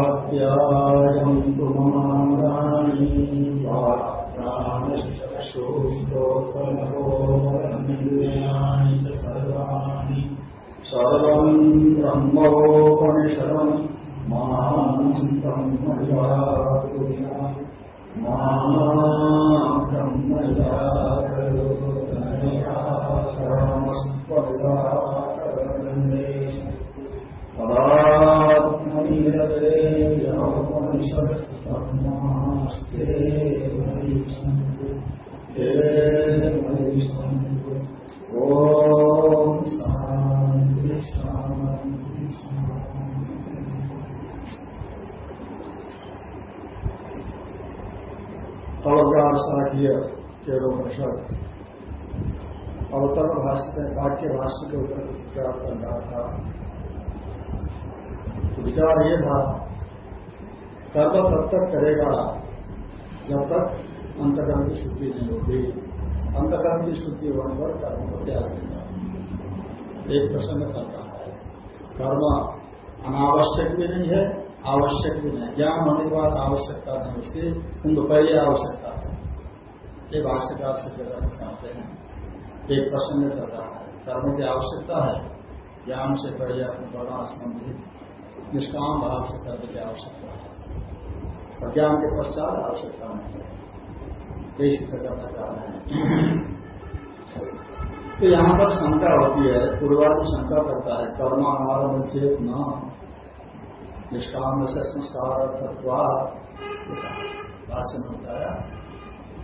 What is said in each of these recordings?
आप्यायन्तु ममाङ्गानि वाक्प्राणश्चक्षुस्तोत्रमहोमरन्यानि च सर्वाणि। सर्वम् ब्रह्मोपनिषदम् ते ॐ शान्ति शान्ति शान्ति तलगार साखीय केवल अवतर भाष्य में, वाक्य भाष्य के ऊपर विचार कर रहा था। विचार ये था कर्म तब तक करेगा जब तक अंतकर्म की शुद्धि नहीं होगी। अंतकर्म की शुद्धि होने पर कर्म को त्याग देगा। एक प्रसंग चल रहा है। कर्म अनावश्यक भी नहीं है, आवश्यक भी नहीं। ज्ञान होने के बाद आवश्यकता नहीं उसकी उनको पहले आवश्यकता है। ये भाष्यकार से करना चाहते हैं। एक प्रसंग चल रहा है। कर्म की आवश्यकता है। ज्ञान से पहले अपने बड़ा संबंधित निष्काम भाव से कर्म की आवश्यकता है। और ज्ञान के पश्चात आवश्यकता नहीं है। यही सिद्ध करना चाह रहे हैं। तो यहाँ पर शंका होती है, पूर्वादि शंका करता है कर्म आरंभ चेत न निष्काम से संस्कार भाषण बताया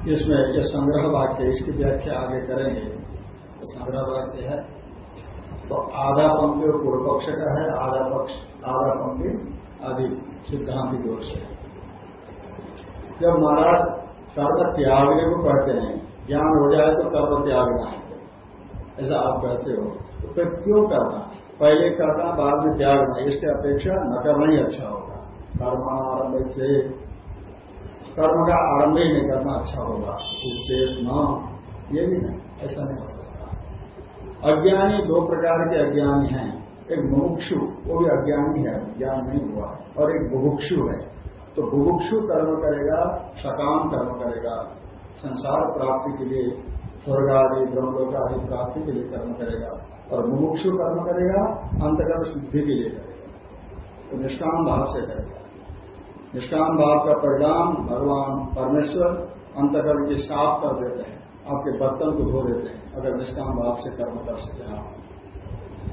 इसमें यह संग्रह वाक्य, इसकी व्याख्या आगे करेंगे। तो संग्रह वाक्य है। तो आधा पंक्ति और पूर्व पक्ष का है, आधा पक्ष, आधा पंक्ति आदि सिद्धांत ओर से जब महाराज कर्म त्यागने को कहते हैं, ज्ञान हो जाए तो कर्म त्यागना है ऐसा आप कहते हो। तो फिर क्यों करना? पहले करना, बाद में त्यागना। इसके अपेक्षा न करना ही अच्छा होगा। कर्म आरंभ से, कर्म का आरंभ ही नहीं करना अच्छा होगा। इससे न, ये भी नहीं। ऐसा नहीं हो सकता। अज्ञानी दो प्रकार के अज्ञानी हैं। एक मुमुक्षु, वो भी अज्ञानी है, ज्ञान नहीं हुआ। और एक बुभुक्षु है। तो बुभुक्षु कर्म करेगा, सकाम कर्म करेगा। संसार प्राप्ति के लिए, स्वर्ग आदि ब्रह्मलोक आदि प्राप्ति के लिए कर्म करेगा। और मुमुक्षु कर्म करेगा अंतकर्म सिद्धि के लिए करेगा। तो निष्काम भाव से करेगा। निष्काम भाव का परिणाम भगवान परमेश्वर अंतकर्म के साफ़ कर देते हैं। आपके बर्तन को धो देते हैं, अगर निष्काम भाव से कर्म कर सके आप।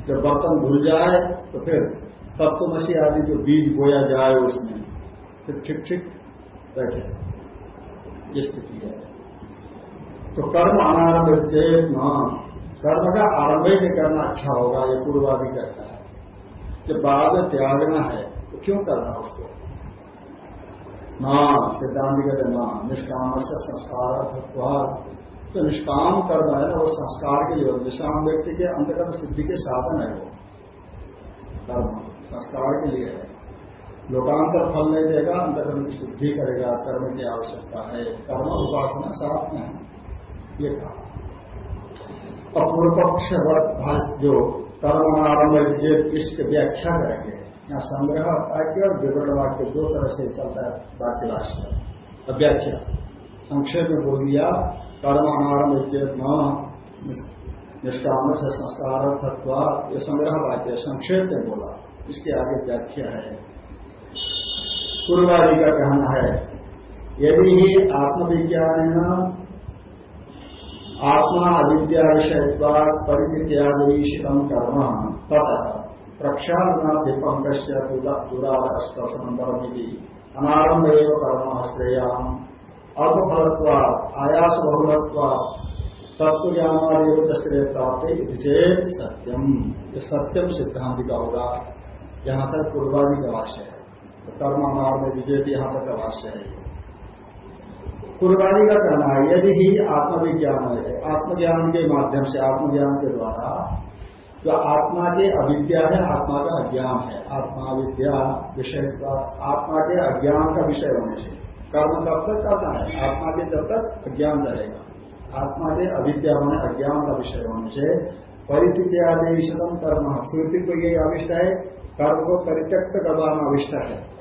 जब बर्तन धुल जाए तो फिर तत्वमसी आदि जो बीज बोया जाए उसमें फिर ठीक ठीक बैठे। ये स्थिति है। तो कर्म अनारंभ चेत न। कर्म का आरंभ ही नहीं करना अच्छा होगा, ये पूर्वादि कहता है। जब बाद में त्यागना है तो क्यों करना उसको? न, सिद्धांत कहते न। निष्काम से संस्कार तो निष्काम कर्म है ना, वो संस्कार के लिए निष्काम व्यक्ति के अंतर्गत सिद्धि के साधन है वो। कर्म, संस्कार के लिए है। लोकांतर फल नहीं देगा, अंतकर्म की शुद्धि करेगा, कर्म की आवश्यकता है। कर्म उपासना साथ में है। ये कहा। अपूर्व पक्ष जो कर्म आरंभ से इसकी व्याख्या करेंगे, यहाँ संग्रह, वाक्य और विवरण वाक्य दो तरह से चलता है वाक्य राष्ट्र व्याख्या। संक्षेप में बोल दिया कर्म अनारंभ चेत न निष्काम से संस्कार तत्व ये संग्रह वाक्य। संक्षेप में बोला। इसके आगे व्याख्या है। पूर्वादि का कहना है, यदि ही आत्मविज्ञान आत्मा अविद्या विषय परित्यादिशितम कर्म तथा प्रक्षालनाधिपंक दुरास्पर्शन परमिति अनारंभ एवं कर्म श्रेयाम अल्पफलत्व आयास बहुलत्व तत्व ज्ञान श्रेय प्राप्त चेत सत्यम। सत्यम सिद्धांत का होगा यहाँ तक पूर्वादि का भाष्य है कर्म में विजेत यहाँ तक भाष्य है। पूर्वादि का कहना है, यदि ही आत्मविज्ञान है आत्मज्ञान के माध्यम से, आत्मज्ञान के द्वारा, जो आत्मा के अविद्या है, आत्मा का अज्ञान है। आत्मा विद्या विषय आत्मा के अज्ञान का विषय होने से। कर्म कब तक करना है? आत्मा के जब तक अज्ञान रहेगा। आत्मा के अविद्या होने, अज्ञान का विषय होने से परित्यादि विषदम कर्म। श्रुति को यही अविष्ट है, कर्म को परित्यक्त करवाना अविष्ट है।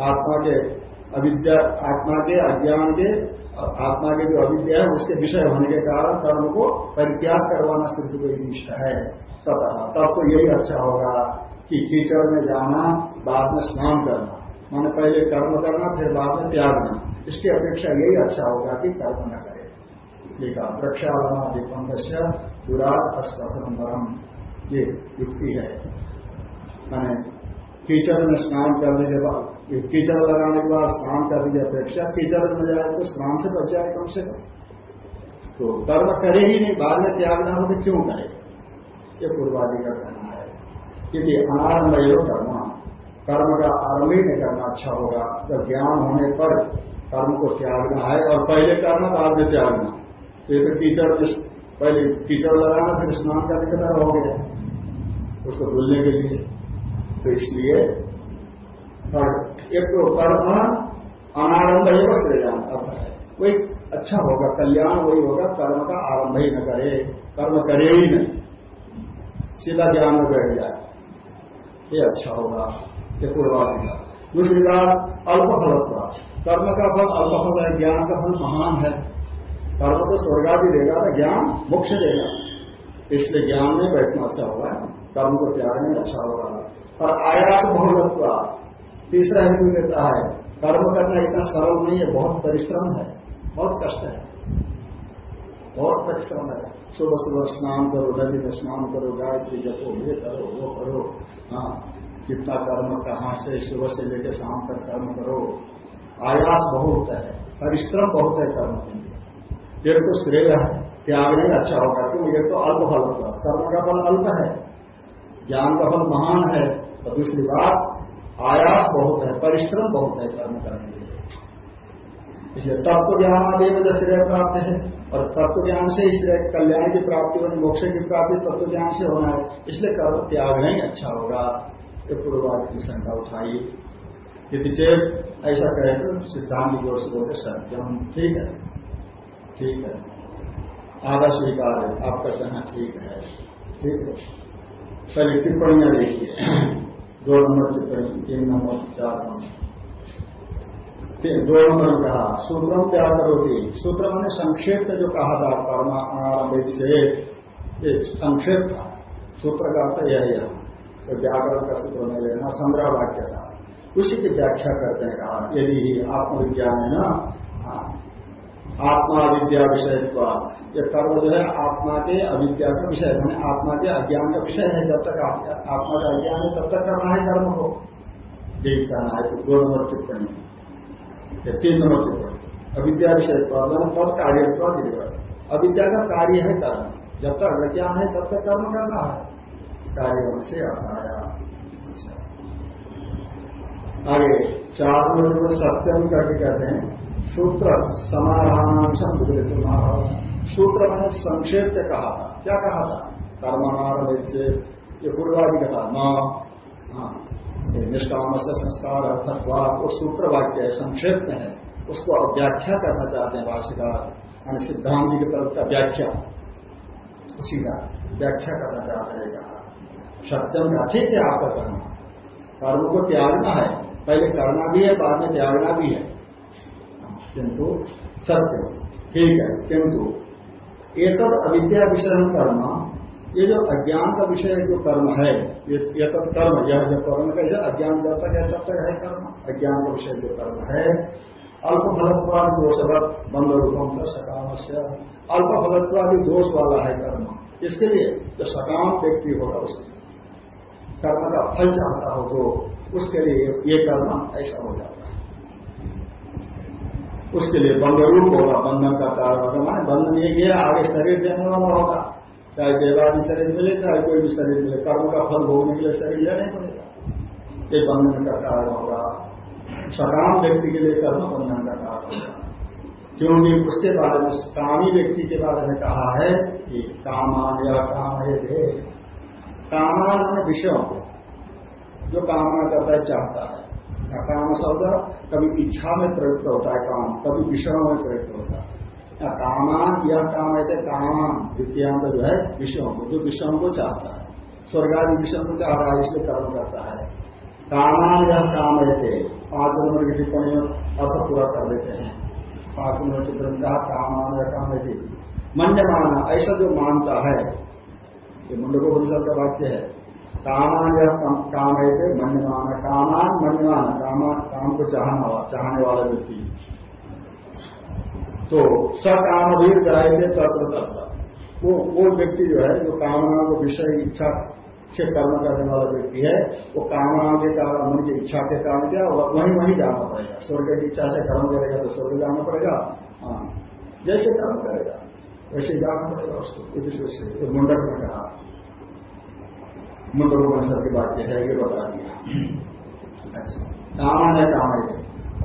आत्मा के अविद्या, आत्मा के अज्ञान के, आत्मा के जो अविद्या है, उसके विषय होने के कारण कर्म को परित्याग करवाना सिद्ध को इष्ट है। तथा, तब तो यही अच्छा होगा कि कीचड़ में जाना, बाद में स्नान करना। मैंने पहले कर्म करना, फिर बाद में त्यागना इसकी अपेक्षा यही अच्छा होगा कि कर्म न करे। देखा प्रक्षालना दीपंग दुराट अस्पथम ये युक्ति है। मैंने कीचड़ में स्नान करने के बाद कीचड़ लगाने के बाद स्नान करने की अपेक्षा कीचड़ में जाए तो स्नान से बच जाए कम से कम। तो कर्म करे ही नहीं, बाद में त्यागना हो तो क्यों करे? ये पूर्वादि का कहना है। क्योंकि अनारंभ कर्म। कर्म का आरंभ ही नहीं करना अच्छा होगा। जब ज्ञान होने पर कर्म को त्यागना है और पहले करना बाद में त्यागना। तो ये तो कीचड़ पहले कीचड़ लगाना, फिर स्नान करने के तरह हो गया। उसको धुलने के लिए। तो इसलिए एक तो कर्म अनारंभ ही श्रेयान अर्थ है वही अच्छा होगा, कल्याण वही होगा, कर्म का आरंभ ही न करे, कर्म करे ही नहीं सीधा ज्ञान में बैठ जाए। ये अच्छा होगा, ये पूर्वाधि का दूसरी बात अल्प फल कर्म का फल अल्प फल है, ज्ञान का फल महान है। कर्म तो स्वर्गादि देगा, ज्ञान मोक्ष देगा। इसलिए ज्ञान में बैठना अच्छा होगा, कर्म को त्यागने अच्छा होगा। और आयास बहुलत्व तीसरा हेतु देता है। कर्म करना इतना सरल नहीं है, बहुत परिश्रम है, बहुत कष्ट है। बहुत परिश्रम है। सुबह सुबह स्नान करो नदी में स्नान करो, गायत्री जपो, ये करो, वो करो। हाँ कितना कर्म, कहाँ से, सुबह से लेकर शाम तक कर्म करो। आयास बहुत है, परिश्रम बहुत है कर्म के लिए। एक तो श्रेय है त्याग नहीं अच्छा होगा, क्योंकि एक तो अल्प फल होगा। कर्म का फल अल्प है, ज्ञान का फल महान है, और दूसरी बात आयास बहुत है, परिश्रम बहुत है कर्म करने के लिए। इसलिए तत्व ज्ञान आदि में श्रेय प्राप्त है, और तत्व ज्ञान से श्रेय कल्याण की प्राप्ति होनी मोक्ष की प्राप्ति तत्व ज्ञान से होना है। इसलिए कर्म त्याग नहीं अच्छा होगा। ये पूर्वादि की शंका उठाई यदि चेत ऐसा कहे तो सिद्धांत की ओर से बोलते, सत्यम, ठीक है। ठीक है। आधा स्वीकार है। आपका कहना ठीक है। ठीक है। पहले टिप्पणियाँ देखिए। दो नंबर टिप्पणी तीन नंबर चार नंबर दो नंबर कहा सूत्रम क्या करोगी सूत्र मैंने संक्षेप में जो कहा था परमारंभ से ये संक्षेप था सूत्र का अर्थ यह है तो व्याकरण का सूत्र में लेना संग्रह वाक्य था उसी की व्याख्या करते हैं कहा यदि आत्मविज्ञान है ना आत्मा विद्या विषय ये कर्म जो है, आत्मा के अविद्या का विषय मैंने आत्मा के अज्ञान का विषय है जब तक आत्मा का अज्ञान है तब तक करना है कर्म को। यही कहना है दो नंबर टिप्पणी। तीन नंबर टिप्पणी। अविद्या विषय पद कार्य अविद्या का कार्य है कर्म। जब तक अज्ञान है तब तक कर्म करना है। कार्य से आया अच्छा आगे चार नंबर सत्यम करके कहते हैं सूत्र समाधानांशम सूत्र मैंने संक्षेप में कहा था। क्या कहा था? कर्माणार से ये पूर्वादि का था हाँ, निष्काम से संस्कार अर्थत्वा वो सूत्र वाक्य है संक्षेप में है। उसको व्याख्या करना चाहते हैं भाष्यकार। सिद्धांत की तरफ़ का व्याख्या। उसी का व्याख्या करना चाहते हैं कहा। सत्यम का ठीक है आपका करना कर्म को त्यागना है। पहले करना भी है, बाद में त्यागना भी है। किंतु सत्य, ठीक है, किंतु एक अविद्या विषय कर्म, ये जो अज्ञान का विषय जो कर्म है, ये तब कर्म, यह जो कर्म कैसे, अज्ञान जब तक है, तब तक है कर्म, अज्ञान का विषय जो कर्म है। अल्प फलत्वाद दोषवत बंद रूपम से सकाम से अल्प फलत्वादि दोष वाला है कर्म, इसके लिए जो सकाम व्यक्ति होगा, उसके कर्म का फल चाहता हो तो उसके लिए ये कर्म ऐसा हो जाता है। उसके लिए बंधरूप होगा, बंधन का कारण होगा। माने बंधन ये आगे शरीर देने वाला होगा। चाहे देवादी शरीर मिले, चाहे कोई भी शरीर मिले, कर्म का फल भोगने के लिए शरीर लेना पड़ेगा। ये बंधन का कारण होगा। सकाम व्यक्ति के लिए कर्म बंधन का कारण होगा। क्योंकि उसके बारे में, कामी व्यक्ति के बारे में कहा है कि कामान या काम है दे कामान विषयों को, जो कामना करता है, चाहता है। काम शब्द कभी इच्छा में प्रयुक्त होता है, काम, कभी विषयों में प्रयुक्त होता है। या कामान यह काम है कामान द्वितीयांत जो है, विषयों को, जो विषयों को चाहता है। स्वर्ग आदि विषय को चाह रहा है, इसलिए कर्म करता है। कामान यह काम रहते पाँच नंबर की टिप्पणी अर्थ पूरा कर देते हैं। पाँच नंबर की टिप्पणी कामान यह काम रहते मन्य माना ऐसा जो मानता है ये मुंडको परिषद का वाक्य है। कामान या काम रहते मन्य माना कामान मन्य माना कामान काम को चाहना चाहने वाला व्यक्ति। तो सकाम भी जाएँगे तत्व तत्व वो वो व्यक्ति जो है, जो कामना को विषय इच्छा से कर्म करने वाला व्यक्ति है, वो कामना के कारण, मन की इच्छा के कारण क्या वहीं वहीं जाना पड़ेगा। स्वर्ग की इच्छा से कर्म करेगा तो स्वर्ग जाना पड़ेगा। हाँ। जैसे कर्म करेगा। वैसे जाना पड़ेगा उसको मुंडक में कहा मुंडक सर की बात यह है ये बता दिया। अच्छा कामना है काम है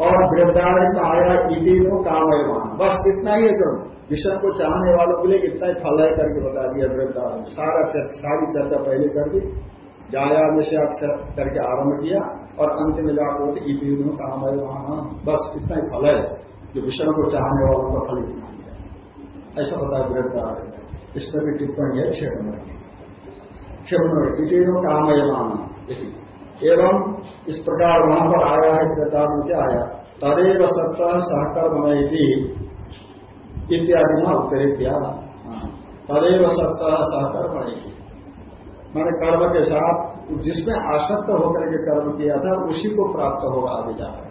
और वृद्धारण आया, इति को कामयमान बस इतना ही है जो विषय को चाहने वालों के लिए इतना ही फल है करके बता दिया वृद्धारण सारा सारी चर्चा पहले कर दी। जाया विषय करके आरंभ किया। और अंत में जाकर इति कामयमान बस इतना ही फल है। जो विषय को चाहने वालों का फल इतना ही है ऐसा बताया वृद्धारण इसमें भी टिप्पणी है, छह नंबर की छह नंबर इति कामयमान। एवं इस प्रकार वहाँ पर आया है में क्या आया। तदेव सत्ता सहकर्म इत्यादि में उत्तरित किया तदेव सत्ता सहकर्म मैंने कर्म के साथ जिसमें आसक्त होकर के कर्म किया था, उसी को प्राप्त होगा आगे जाकर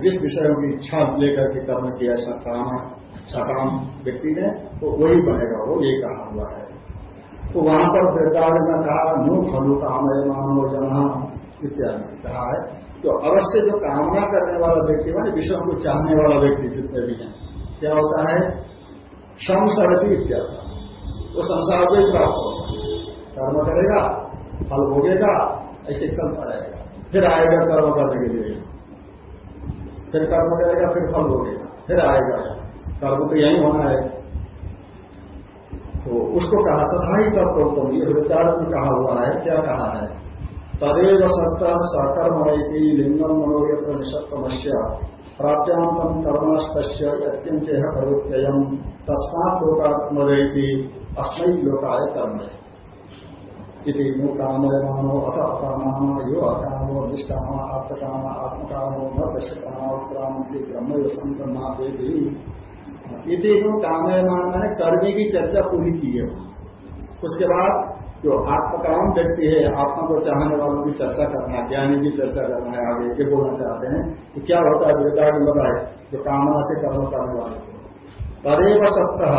जिस विषय की इच्छा लेकर के कर्म किया सकाम सकाम व्यक्ति ने तो वही बनेगा, वो ये कहा हुआ है। तो वहाँ पर वृद्धार्थ में कहा, नु फलु कामय मानव जना इत्यादि कहा है। तो अवश्य जो कामना करने वाला व्यक्ति, मान विषय को चाहने वाला व्यक्ति जितने भी हैं, क्या होता है? शम इत्यादि। वो संसार को ही प्राप्त होगा। कर्म करेगा, फल भोगेगा, ऐसे चलता रहेगा फिर आएगा कर्म करने के लिए। फिर कर्म करेगा, फिर फल भोगेगा। फिर आएगा। कर्म तो यही होना है। तो उसको कहा तथा ही तत्वोत्तम ये वृद्धार्थ में कहा हुआ है, क्या कहा है? तदेव सत्ता सकर्म लिंगम मनोयत्र निषत्तमस्य प्राप्यांतम कर्मस्त अत्यंत प्रवृत्तयम तस्मात लोकात्मरेति अस्मय लोकाय कर्म इति नो कामयमानो अथ अकामा यो अकामो, निष्काम आत्मकाम, आत्मकामो न दश कामाक्रांति ब्रह्म संक्रमा देवी इति कामयमान मैंने कर्मी की चर्चा पूरी की है। उसके बाद जो आत्मकाम व्यक्ति है, आत्मा को चाहने वालों की चर्चा करना है ज्ञानी की चर्चा करना है, आगे ये बोलना चाहते हैं कि क्या होता है वेदाग लगा है जो कामना से कर्म करने वाले को तदेव सप्ताह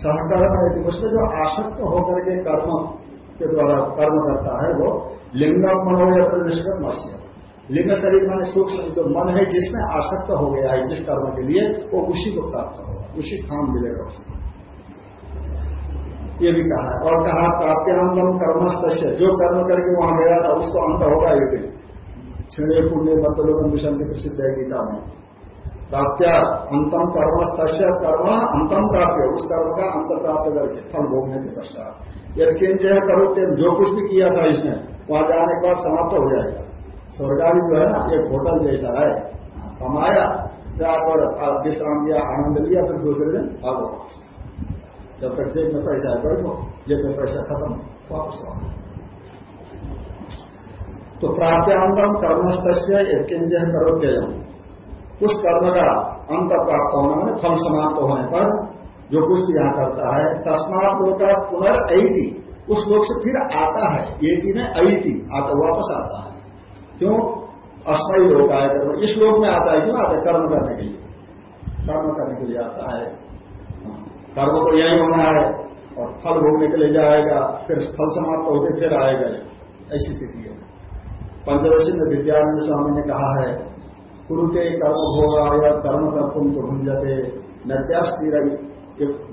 सहकर्म उसमें जो आसक्त होकर के कर्म के द्वारा कर्म करता है, वो लिंगम मनोयत्र निष्कर्म मत्स्य लिंग शरीर माने सूक्ष्म जो मन है जिसमें आसक्त हो गया है, जिस कर्म के लिए, वो उसी को प्राप्त होगा, उसी स्थान मिलेगा उसको। ये भी कहा है। और कहा प्राप्यांतम कर्मस्त जो कर्म करके वहाँ गया था, उसको अंत होगा ये दिन। क्षण पुण्य बदलोक मिशन प्रसिद्ध है गीता में। प्राप्त्या अंतम कर्म कर्मस्त कर्म अंतम प्राप्य। उस कर्म का अंत प्राप्त करके, फल भोगने के पश्चात। यदि किंच करो जो कुछ भी किया था इसने, वहाँ जाने के बाद समाप्त हो जाएगा। स्वर्गादि जो है ना एक होटल जैसा है कमाया और विश्राम दिया आनंद लिया फिर दूसरे दिन भागो जब तक जेब में पैसा है बैठो जेब में पैसा खत्म वापस आओ तो प्राप्यांतम कर्मस्त यज्ञ करो त्यजम उस कर्म का अंत प्राप्त होना है फल समाप्त होने पर जो कुछ भी यहाँ करता है तस्मात लोग का पुनर्ति उस लोग से फिर आता है ये में अति आता वापस आता है क्यों? अस्मयी लोग आए कर्म इस लोक में आता है, क्यों आता है? कर्म करने के लिए। कर्म करने के लिए आता है। कर्म को यही होना है। और फल भोगने के लिए जाएगा, फिर फल समाप्त होते, फिर आएगा। ऐसी स्थिति है। पंचदशी में विद्यानंद स्वामी ने कहा है कुरुते कर्म भोगा कर्म कर तुम तो भुंजते नद्यास्तीर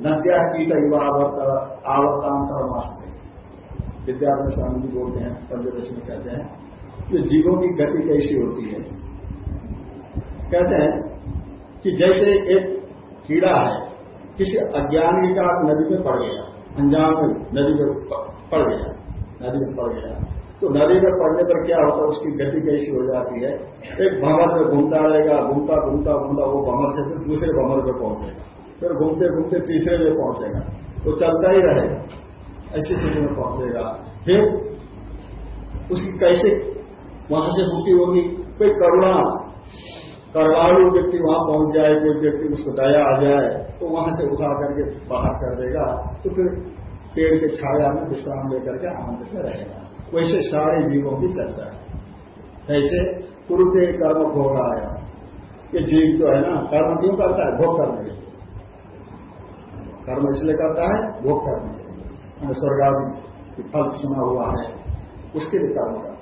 नद्या कीट युवावर्त आवर्तान कर्मास्ते। विद्यानंद स्वामी जी बोलते हैं पंचदशी में कहते हैं तो जीवों की गति कैसी होती है? कहते हैं कि जैसे एक कीड़ा है, किसी अज्ञानी का नदी में पड़ गया, अंजाम में नदी में पड़ गया, नदी में पड़ गया। तो नदी में पड़ने पर क्या होता है? उसकी गति कैसी हो जाती है? एक भंवर में घूमता रहेगा, घूमता घूमता घूमता, वो भंवर से फिर दूसरे भंवर पर पहुंचेगा। फिर घूमते घूमते तीसरे में पहुंचेगा। वो चलता ही रहेगा ऐसी स्थिति में पहुंचेगा। फिर उसकी कैसे वहाँ से मुक्ति होगी। कोई करुणा, करवालु व्यक्ति वहाँ पहुँच जाए, कोई व्यक्ति उसको दया आ जाए तो वहाँ से उठा करके बाहर कर देगा तो फिर पेड़ के छाया में विश्राम लेकर के आनंद से रहेगा। वैसे सारे जीवों की चर्चा है। ऐसे कुरुते कर्म भोग आया ये जीव जो है ना, कर्म क्यों करता है? भोग करने के कर्म इसलिए करता है, भोग करने के लिए। आदि फल सुना हुआ है, उसके लिए कर्म करता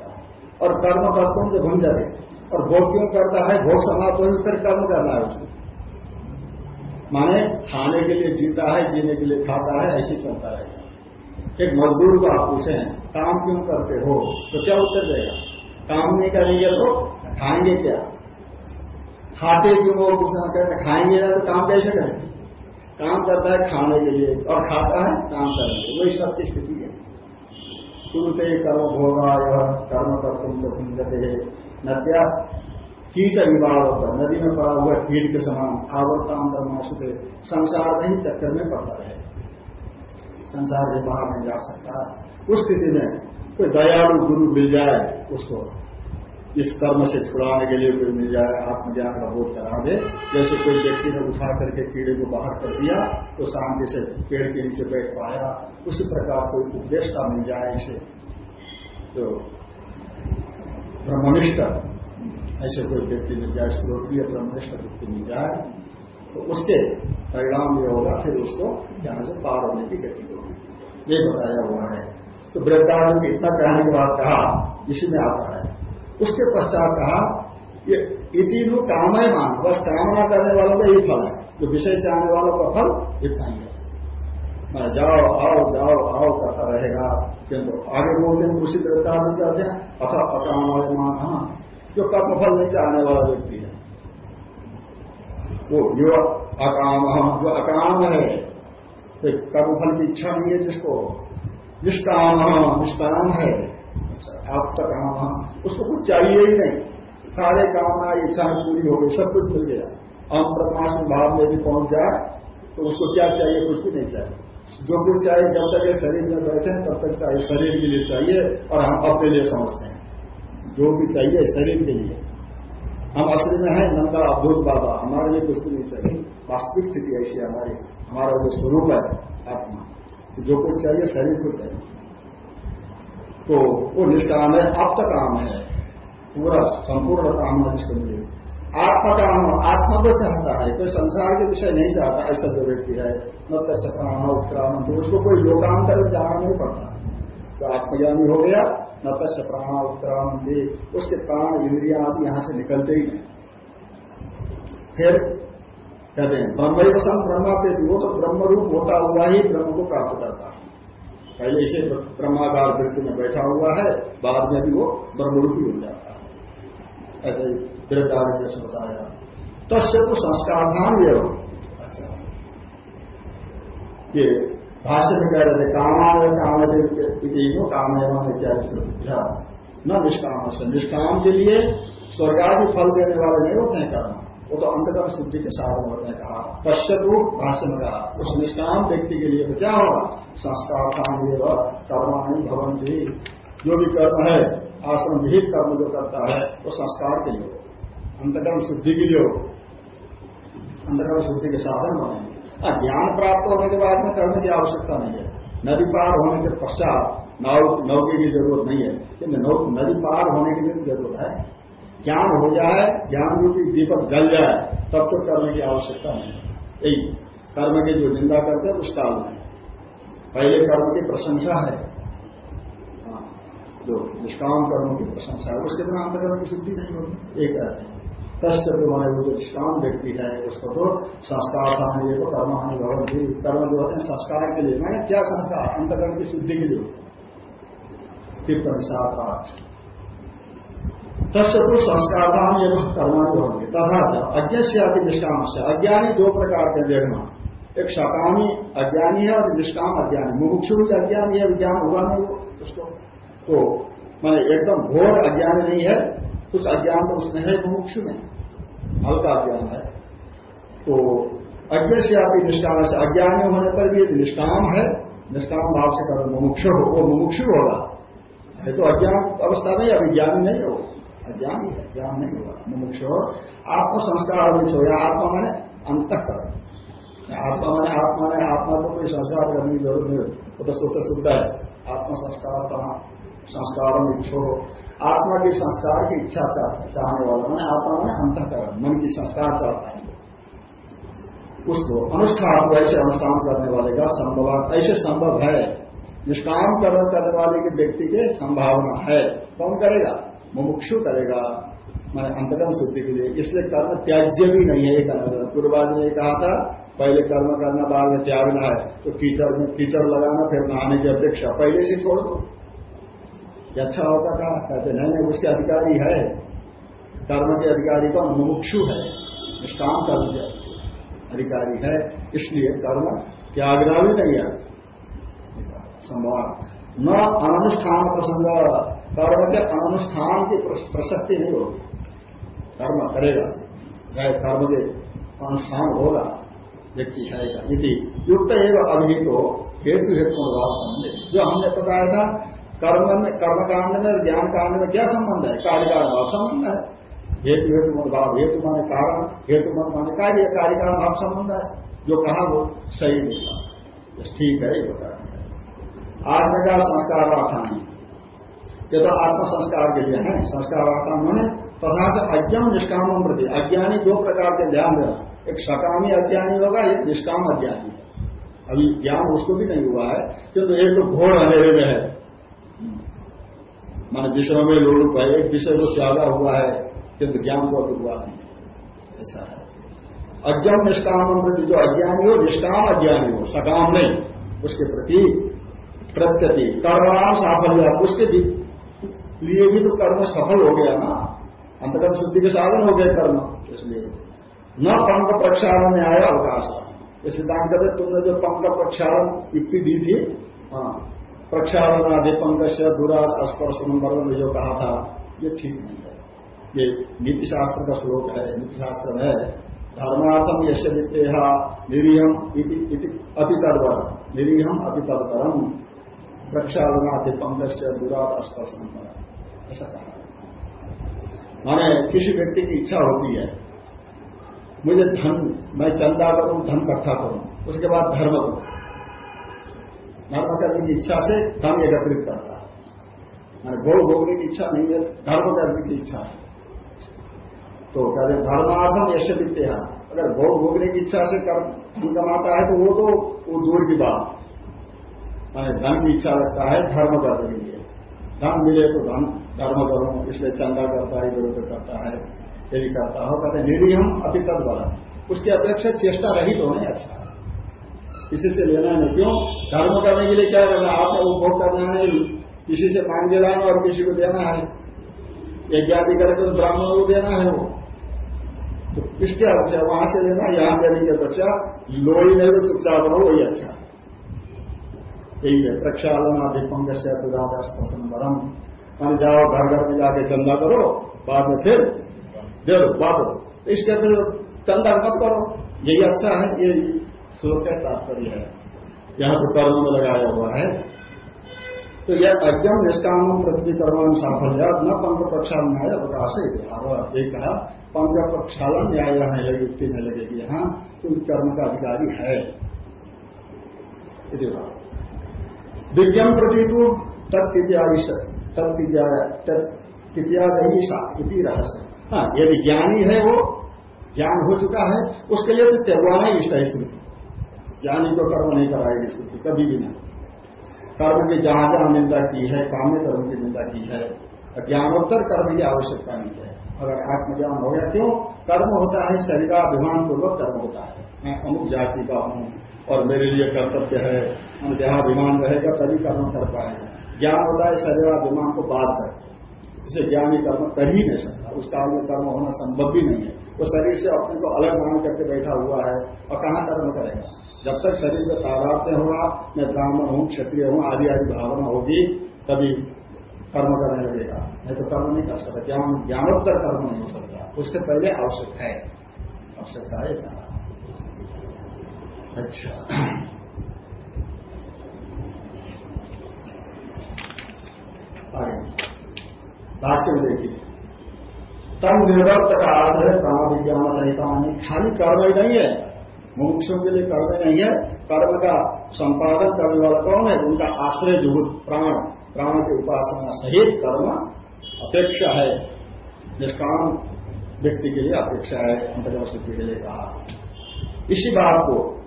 और कर्म कर्तों से भूल जाते और भोग क्यों करता है? भोग समाप्त हो फिर कर्म करना है उसको। माने खाने के लिए जीता है, जीने के लिए खाता है, ऐसे चलता रहेगा। एक मजदूर को आप पूछे काम क्यों करते हो? तो क्या उत्तर देगा? काम नहीं करेंगे तो खाएँगे क्या? खाते क्यों वो पूछना कहते खाएँगे ना तो काम कैसे करेंगे? काम करता है खाने के लिए और खाता है, काम करेंगे वही सबकी स्थिति है। कुरुते कर्म भोगाय, कर्म कर्तुम से नद्या, कीट विवाह होता नदी में पड़ा हुआ कीट के समान आवर्तांतर मासुते संसार में ही चक्कर में पड़ता रहे। संसार से बाहर नहीं जा सकता। उस स्थिति में कोई दयालु गुरु मिल जाए उसको इस कर्म से छुड़ाने के लिए कोई मिल जाए, आत्मज्ञान का बोध करा दे। जैसे कोई व्यक्ति ने उठा करके कीड़े को बाहर कर दिया तो शांति से पेड़ के नीचे बैठ पाया। उसी प्रकार कोई उपदेशता मिल जाए इसे। तो ब्रह्मनिष्ठ, ऐसे कोई व्यक्ति मिल जाए, श्रोत्रीय ब्रह्मनिष्ठ व्यक्ति मिल जाए तो उसके परिणाम ये होगा, फिर उसको यहाँ से पार होने की गति होगी। ये बताया हुआ है। तो वृद्धारण में इतना कहने के बाद कहा, इसी में आता है। उसके पश्चात कहा, ये इतिनु काम है मान बस कामना करने वालों का यही फल है। जो विषय चाहने वालों का फल इतना ही है। मैं जाओ, आओ जाओ, आओ, करता रहेगा। किंतु आगे बोलते हैं, उसी वृत्तांत कहते हैं। अथा अकाम मान हाँ। जो कर्मफल नहीं चाहने वाला व्यक्ति है। वो जो अकाम जो अकाम है कर्मफल की इच्छा नहीं है जिसको। निष्काम निष्काम है। आप तक काम उसको कुछ चाहिए ही नहीं। सारे कामना इच्छाएँ पूरी हो गई, सब कुछ मिल गया। हम प्रकाश भाव में भी पहुँच जाए तो उसको क्या चाहिए, कुछ भी नहीं चाहिए। जो कुछ चाहिए, जब तक ये शरीर में बैठे हैं, तब तक चाहिए, शरीर के लिए चाहिए, और हम अपने लिए समझते हैं। जो भी चाहिए, शरीर के लिए। हम असली में है, नंदा, अद्भुत बाबा, हमारे लिए कुछ भी नहीं चाहिए। वास्तविक स्थिति ऐसी हमारी, हमारा जो स्वरूप है, आत्मा। जो कुछ चाहिए, शरीर को चाहिए। तो वो निष्काम है आप काम है। पूरा संपूर्ण काम है जिसको मिले आत्मा काम आत्मा को चाहता है, कोई संसार के विषय नहीं चाहता, ऐसा जो व्यक्ति है, न प्राण उत्क्राम। तो उसको कोई लोकांतर जाना नहीं पड़ता। तो आत्मज्ञानी हो गया, न तस्य प्राण उत्क्राम। दे उसके प्राण, इंद्रिया आदि यहाँ से निकलते ही नहीं। फिर कहते हैं ब्रह्म ब्रह्मा के वो तो ब्रह्म रूप होता हुआ ही ब्रह्म को प्राप्त करता है। पहले से ब्रह्माकार वृत्ति में बैठा हुआ है, बाद में भी वो ब्रह्मरूपी हो जाता है। ऐसे ही वृद्धारण्य से बताया। तस्य तो संस्कार धाम ये हो अच्छा। ये भाष्य में कह रहे थे कामान कामदेव काम एवं इत्यादि न निष्काम से। निष्काम के लिए स्वर्गादि फल देने वाले नहीं होते हैं कर्म। वो तो अंतगम शुद्धि के साधन ने कहा पश्चतु भाषण में कहा उस निष्काम व्यक्ति के लिए तो क्या होगा? संस्कार कर्माणी भवन भी जो भी कर्म है, आश्रम विहित कर्म जो करता है, वो संस्कार के लिए हो अंतगम शुद्धि के लिए हो अंतगम शुद्धि के साधन बने ज्ञान प्राप्त होने के बाद में कर्म की आवश्यकता नहीं है। नदी पार होने के पश्चात नाव नौके की ज़रूरत नहीं है। किंतु नदी पार होने के लिए ज़रूरत है। ज्ञान हो जाए ज्ञान रूपी दीपक जल जाए तब तो कर्म की आवश्यकता नहीं यही कर्म की जो निंदा करते हैं उस काल में। पहले कर्म की प्रशंसा है। हाँ, जो निष्काम कर्म की प्रशंसा है उसके बिना अंतकर्म की सिद्धि नहीं होगी एक तस्य तुम्हारे वो जो निष्काम व्यक्ति है उसको तो संस्कार हानि तो कर्म हानि भवन कर्म जो होते हैं संस्कार के लिए। मैंने क्या संस्कार? अंतकर्म की सिद्धि के लिए होते टिप्पणी सात आठ। तस्य तो संस्कार धाम एवं कर्माणी होंगे तथा अज्ञ से आदि निष्काम से अज्ञानी दो प्रकार के देखना एक सकामी अज्ञानी है और निष्काम अज्ञानी। मुमुक्षु भी अज्ञानी है, विज्ञान हुआ नहीं उसको। तो मैंने एकदम घोर अज्ञान नहीं है कुछ अज्ञान तो उसमें है मुमुक्षु में हल्का अज्ञान है। तो अज्ञ से आपकी निष्काम से अज्ञानी होने पर भी निष्काम है, निष्काम भाव से करो, मुमुक्ष हो, वो मुमुक्षु होगा। है तो अज्ञान अवस्था में अभी ज्ञान नहीं हो अज्ञान ही है ज्ञान नहीं हुआ मुमुक्ष आत्म संस्कार हो या आत्मा मैंने अंत कर आत्मा मैंने आत्मा ने आत्मा को कोई संस्कार करने की ज़रूरत नहीं वो तो स्वतः शुद्ध है। आत्म संस्कार कहा संस्कार इच्छो आत्मा के संस्कार की इच्छा चाहने वाला मैंने आत्मा में अंतकरण, मन की संस्कार चाहता है। उसको अनुष्ठान ऐसे अनुष्ठान करने वाले का संभव, ऐसे संभव है निष्काम कर्म करने वाले के व्यक्ति के संभावना है, कौन करेगा? मुमुक्षु करेगा, मैंने अंतगम शुद्धि के लिए। इसलिए कर्म त्याज्य भी नहीं है ये कहना पूर्वाज ने कहा था, पहले कर्म करना, बाद में त्यागना है। तो कीचड़ में कीचड़ लगाना, फिर नहाने की अपेक्षा। पहले से छोड़ दो। अच्छा होता कहा? कहते, नहीं नहीं, उसके अधिकारी है। कर्म के अधिकारी का मुमुक्षु है। निष्काम कर्म के अधिकारी है। इसलिए कर्म त्यागना भी नहीं है संभव न अनुष्ठान प्रसंग। कर्म के अनुष्ठान की प्रसक्ति नहीं होगी। कर्म करेगा, चाहे कर्म के अनुष्ठान होगा, व्यक्ति है यदि युक्त एवं अभिहित हो, हेतु हेतु भाव समझे जो हमने बताया था, कर्म में, कर्म कांड में, ज्ञान कांड में क्या संबंध है? कार्य का भाव संबंध है। हेतु हेतु भाव हेतु माने कारण, हेतु मत माने कार्य कार्य का भाव संबंध है। जो कहा वो सही नहीं था। ठीक है, ये बता आत्म का संस्कार आठानी ये तो आत्म संस्कार के लिए है। संस्कार आत्मा मैंने तथा से अज्ञान निष्काम प्रति। अज्ञानी दो प्रकार के ध्यान देना। एक सकामी अज्ञानी होगा, एक निष्काम अज्ञानी अभी ज्ञान उसको भी नहीं हुआ है, किंतु एक तो घोर अंधेरे में है। मान विषयों में लोलुप है, एक विषय को ज़्यादा हुआ है, किंतु ज्ञान को अभी हुआ नहीं ऐसा है। अज्ञान निष्काम प्रति जो अज्ञानी हो, निष्काम अज्ञानी हो, सकाम नहीं, उसके प्रति प्रत्यति। कर्मणाम साफल्य, उसके लिए भी तो कर्म सफल हो गया ना। अंतर्गत शुद्धि के साधन हो गए कर्म, इसलिए। न पंख प्रक्षालन में आया अवकाश। ये सिद्धांत कहते तुमने जो पंख प्रक्षालन युक्ति दी थी हाँ प्रक्षालन आदि पंख से दूरा स्पर्श नंबर में जो कहा था, ये ठीक नहीं है। ये नीति शास्त्र का श्लोक है नीति शास्त्र में धर्मार्थम यश वित्तेहा निरीहम अति तदवर निरीहम अति तदवरम प्रक्षालनाथ पंकज से दुरात स्पर्शन ऐसा। कहा माने किसी व्यक्ति की इच्छा होती है, मुझे धन, मैं चंदा करूँ धन इकट्ठा करूँ, उसके बाद धर्म करूँ। धर्म करने की इच्छा से धन एकत्रित करता है। मैंने भोग भोगने की इच्छा नहीं है, धर्म करने की इच्छा है। तो कहते धर्मार्थम ऐसे दिखते हैं अगर भोग भोगने की इच्छा से कर्म, धन कमाता है तो वो तो वो दूर की बात। मैंने धन की इच्छा रखता है, धर्म करने के लिए। धन मिले तो धन धर्म करो, इसलिए चंदा करता है उधर करता है यदि करता हो। कहते निरीहम अति तत्पर उसकी अपेक्षा चेष्टा रहित होने अच्छा है। इसी से लेना नहीं। क्यों? धर्म करने के लिए क्या करना आपको उपभोग करना है किसी से मांग दिलाना और किसी को देना है। यज्ञ आदि करके तो ब्राह्मणों को देना है वो। तो इसके अच्छा वहाँ से लेना यहाँ देने के बच्चा लोही नहीं तो चुपचाप रहो, वही अच्छा यही है प्रक्षालन आदि पंग से दुरादास पसंद बरम मान जाओ घर घर में जाके चंदा करो, बाद में फिर दे दो तो इसके फिर चंदा मत करो। यही अच्छा है, ये श्लोक का तात्पर्य है। यहाँ पर कर्म में लगाया हुआ है। तो यह अज्ञम निष्काम पृथ्वी कर्म साफल्य, न पंख प्रक्षालन है अवकाश। एक कहा, पंख प्रक्षालन न्याय यहाँ है युक्ति में लगेगी। यहाँ तो कर्म का अधिकारी है। विज्ञान प्रति तो तत्विद्यादही रहस्य। हाँ यदि ज्ञानी है वो, ज्ञान हो चुका है, उसके लिए तो त्यगवाना ही इष्ट है स्थिति ज्ञानी को कर्म नहीं कराएगी स्थिति, कभी भी नहीं। कर्म की जहाँ जहाँ निंदा की है काम्य कर्म की निंदा की है ज्ञानोत्तर कर्म की आवश्यकता नहीं है। अगर आत्मज्ञान हो गया, क्यों? कर्म होता है शरीर का अभिमान पूर्वक कर्म होता है। मैं अमुक जाति का हूँ और मेरे लिए कर्तव्य है। हम देहाभिमान रहेगा, तभी कर्म कर पाएगा। ज्ञान होता है, शरीर अभिमान को बात कर इसे ज्ञानी कर्म कर ही नहीं सकता। उस काल में कर्म होना संभव भी नहीं है। वो शरीर से अपने को अलग मान करके बैठा हुआ है और कहाँ कर्म करेगा? जब तक शरीर में तादात्म्य होगा, मैं ब्राह्मण हूँ, क्षत्रिय हूँ, आदि आदि भावना होगी, तभी कर्म करने लगेगा। नहीं तो कर्म नहीं कर सकता। ज्ञान, ज्ञानोत्तर कर्म नहीं हो सकता। उसके पहले आवश्यक है। आवश्यकता है अच्छा। आगे। भाष्य में देखिए। तम निर्वर्त का अर्थ है ब्रह्म विज्ञान सहितानी। खाली कर्म ही नहीं है। मुमुक्षों के लिए कर्म नहीं है। कर्म का संपादन करने वाला कौन है? उनका आश्रय जुगुत, प्राण। प्राण की उपासना सहित कर्म अपेक्षा है। निष्काम व्यक्ति के लिए अपेक्षा है अंतर्वस्थ के लिए कहा। इसी बात को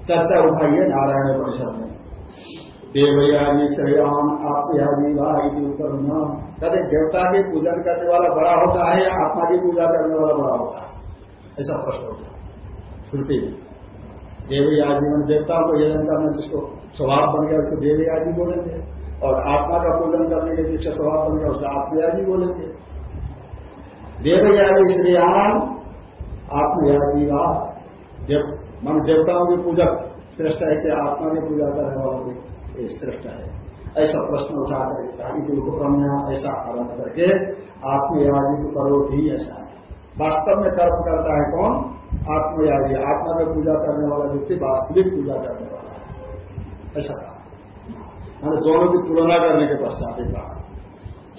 चर्चा उठाइए नारायण परिषद में। देवयानी श्रेयान आत्मयानी वाह कहते देवता के पूजन करने वाला बड़ा होता है या आत्मा की पूजा करने वाला बड़ा होता है? ऐसा प्रश्न होता है श्रुति। देवी आजीवन देवताओं को यजन करना जिसको स्वभाव बन गया, उसको देवी आजी बोलेंगे। और आत्मा का पूजन करने के जिसका स्वभाव बन गया, उसको आत्मयाजी बोलेंगे। देवयाजी श्रेयान आत्मयाजी देव मन देवताओं के पूजक श्रेष्ठ है कि आत्मा की पूजा करने वालों की श्रेष्ठ है। ऐसा प्रश्न उठा करके उपक्रम ऐसा आरंभ करके आत्मयाजी को करो ही ऐसा है। वास्तव में कर्म करता है कौन? आत्मयागी। आत्मा में पूजा करने वाला व्यक्ति वास्तविक पूजा करने वाला है। ऐसा कहा। मैंने दोनों की तुलना करने के पश्चात एक कहा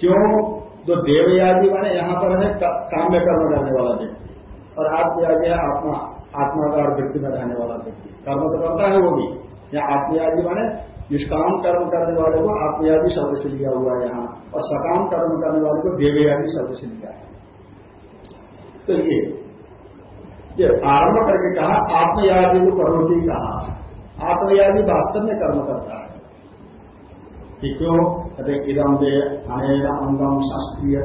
क्यों? जो देवयागी माने यहाँ पर है काम्य कर्म करने वाला व्यक्ति। और आत्मयागी है, आत्मा। आत्माकार व्यक्ति में रहने वाला व्यक्ति। कर्म तो करता है वो भी। या आत्मयादि माने निष्काम कर्म करने वाले को आत्मयागी शब्द से लिया हुआ है यहाँ, और सकाम कर्म करने वाले को देवयागी शब्द से लिया है। तो ये ये आरंभ करके कहा, आत्मयादि को करोटी कहा। आत्मयादी वास्तव में कर्म करता है। कि क्यों? कहते इदम दे अनेक अंगम संस्क्रिय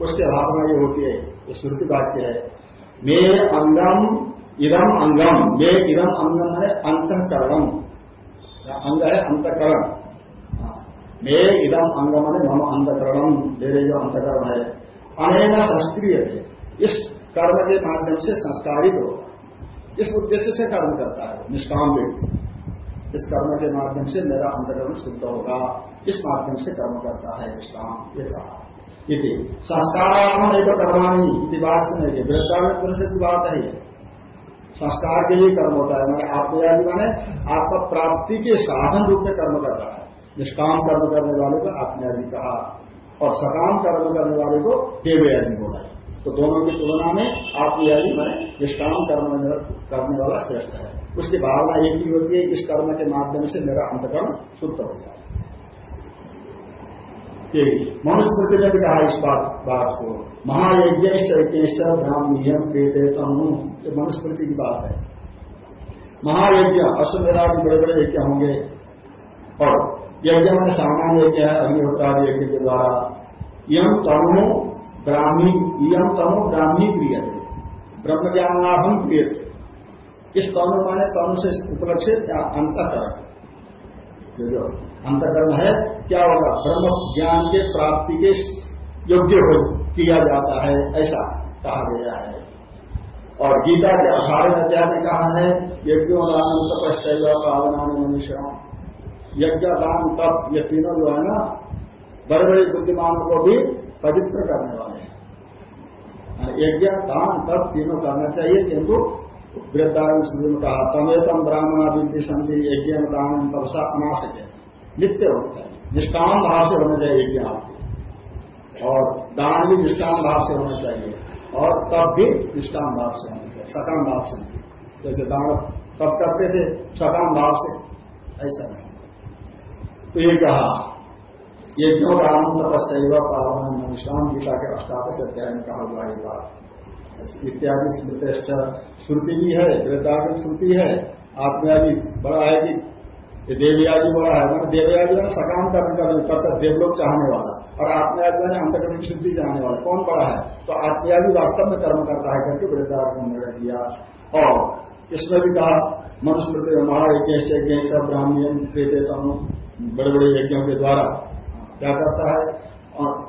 उसके भावना ये होती है, ये श्रुति वाक्य है। मेरे अंगम इदम अंगम। मे इदम अंगम है अंतकरणम। अंग है अंतकरण। मे इदम अंगम है मम अंतकरणम। मेरे जो अंतकरण है। अनेक संस्क्रिय थे इस कर्म के माध्यम से संस्कारित होगा इस उद्देश्य से कर्म करता है। निष्काम व्यक्ति इस कर्म के माध्यम से मेरा अंतकरण शुद्ध होगा। इस माध्यम से कर्म करता है निष्काम। ये कहा। संस्कारात्मक एक कर्माणी। इति बात से नहीं। वृद्धावित से बात है संस्कार के लिए कर्म होता है मैंने आत्मयादी माने आत्म प्राप्ति के साधन रूप में कर्म कर रहा है। निष्काम कर्म करने वाले को आत्मयाजी कहा, और सकाम कर्म करने वाले को देवयाजी बोला तो दोनों की तुलना में आत्मयाजी मैंने निष्काम कर्म करने वाला श्रेष्ठ है। उसकी भावना एक ही होती है, इस कर्म के माध्यम से मेरा अंतकर्म शुद्ध हो जाए मनुस्मृति ने भी कहा इस बात बात को। महायज्ञ यज्ञ ब्राह्मणियम प्रेतम ये मनुस्मृति की बात है। महायज्ञ, अश्वमेधादि बड़े बड़े यज्ञ होंगे। और यज्ञ में सामान्य यज्ञ है, अग्निहोत्रादि यज्ञ के द्वारा। यम तनु ब्राह्मी, यम तनु ब्राह्मी प्रिय थे ब्रह्म ज्ञानाभम प्रिय इस तनु माने तनु से उपलक्षित या अंतकरण। जो अंतकरण है क्या होगा? ब्रह्म ज्ञान के प्राप्ति के योग्य हो किया जाता है, ऐसा कहा गया है। और गीता के अठारह अध्याय में कहा है, यज्ञों, दान तपश्चय पावना मनुष्य। यज्ञ, दान, तप, ये तीनों जो है ना बड़े बड़े बुद्धिमानों को भी पवित्र करने वाले हैं। यज्ञ, दान, तप तीनों करना चाहिए, किंतु वृद्धारण सुधी में कहा, तमेतम ब्राह्मण विद्धि संधि यज्ञ दान तपसा अनाशक है नित्य होता है। निष्काम भाव से होना चाहिए यज्ञ आपके। और दान भी निष्काम भाव से होना चाहिए। और तब भी निष्काम भाव से होना चाहिए, सकाम भाव से। जैसे दान तब करते थे, सकाम भाव से। ऐसा नहीं। तो ये कहा यज्ञों राम तपस्या पावन मनुष्याम गीता के अष्टादश अध्याय में कहा हुआ एक बात। इत्यादि स्मृत श्रुति भी है वृद्धागम श्रुति है आत्मयाजी बड़ा है कि ये देवयाजी बड़ा है, मैंने देवयाजी मैंने सकाम कर्म का करने करता देवलोक चाहने वाला। और आत्मयाजी मैंने अंतकर्म की शुद्धि चाहने वाला। कौन बड़ा है? तो आत्मयाजी वास्तव में कर्म करता है करके वृद्धागम निर्णय किया। और इसमें भी कहा, मनुस्मृति महायज्ञ यज्ञ यज्ञ सब ब्राह्मण प्रेत बड़े बड़े यज्ञों के द्वारा क्या करता है? और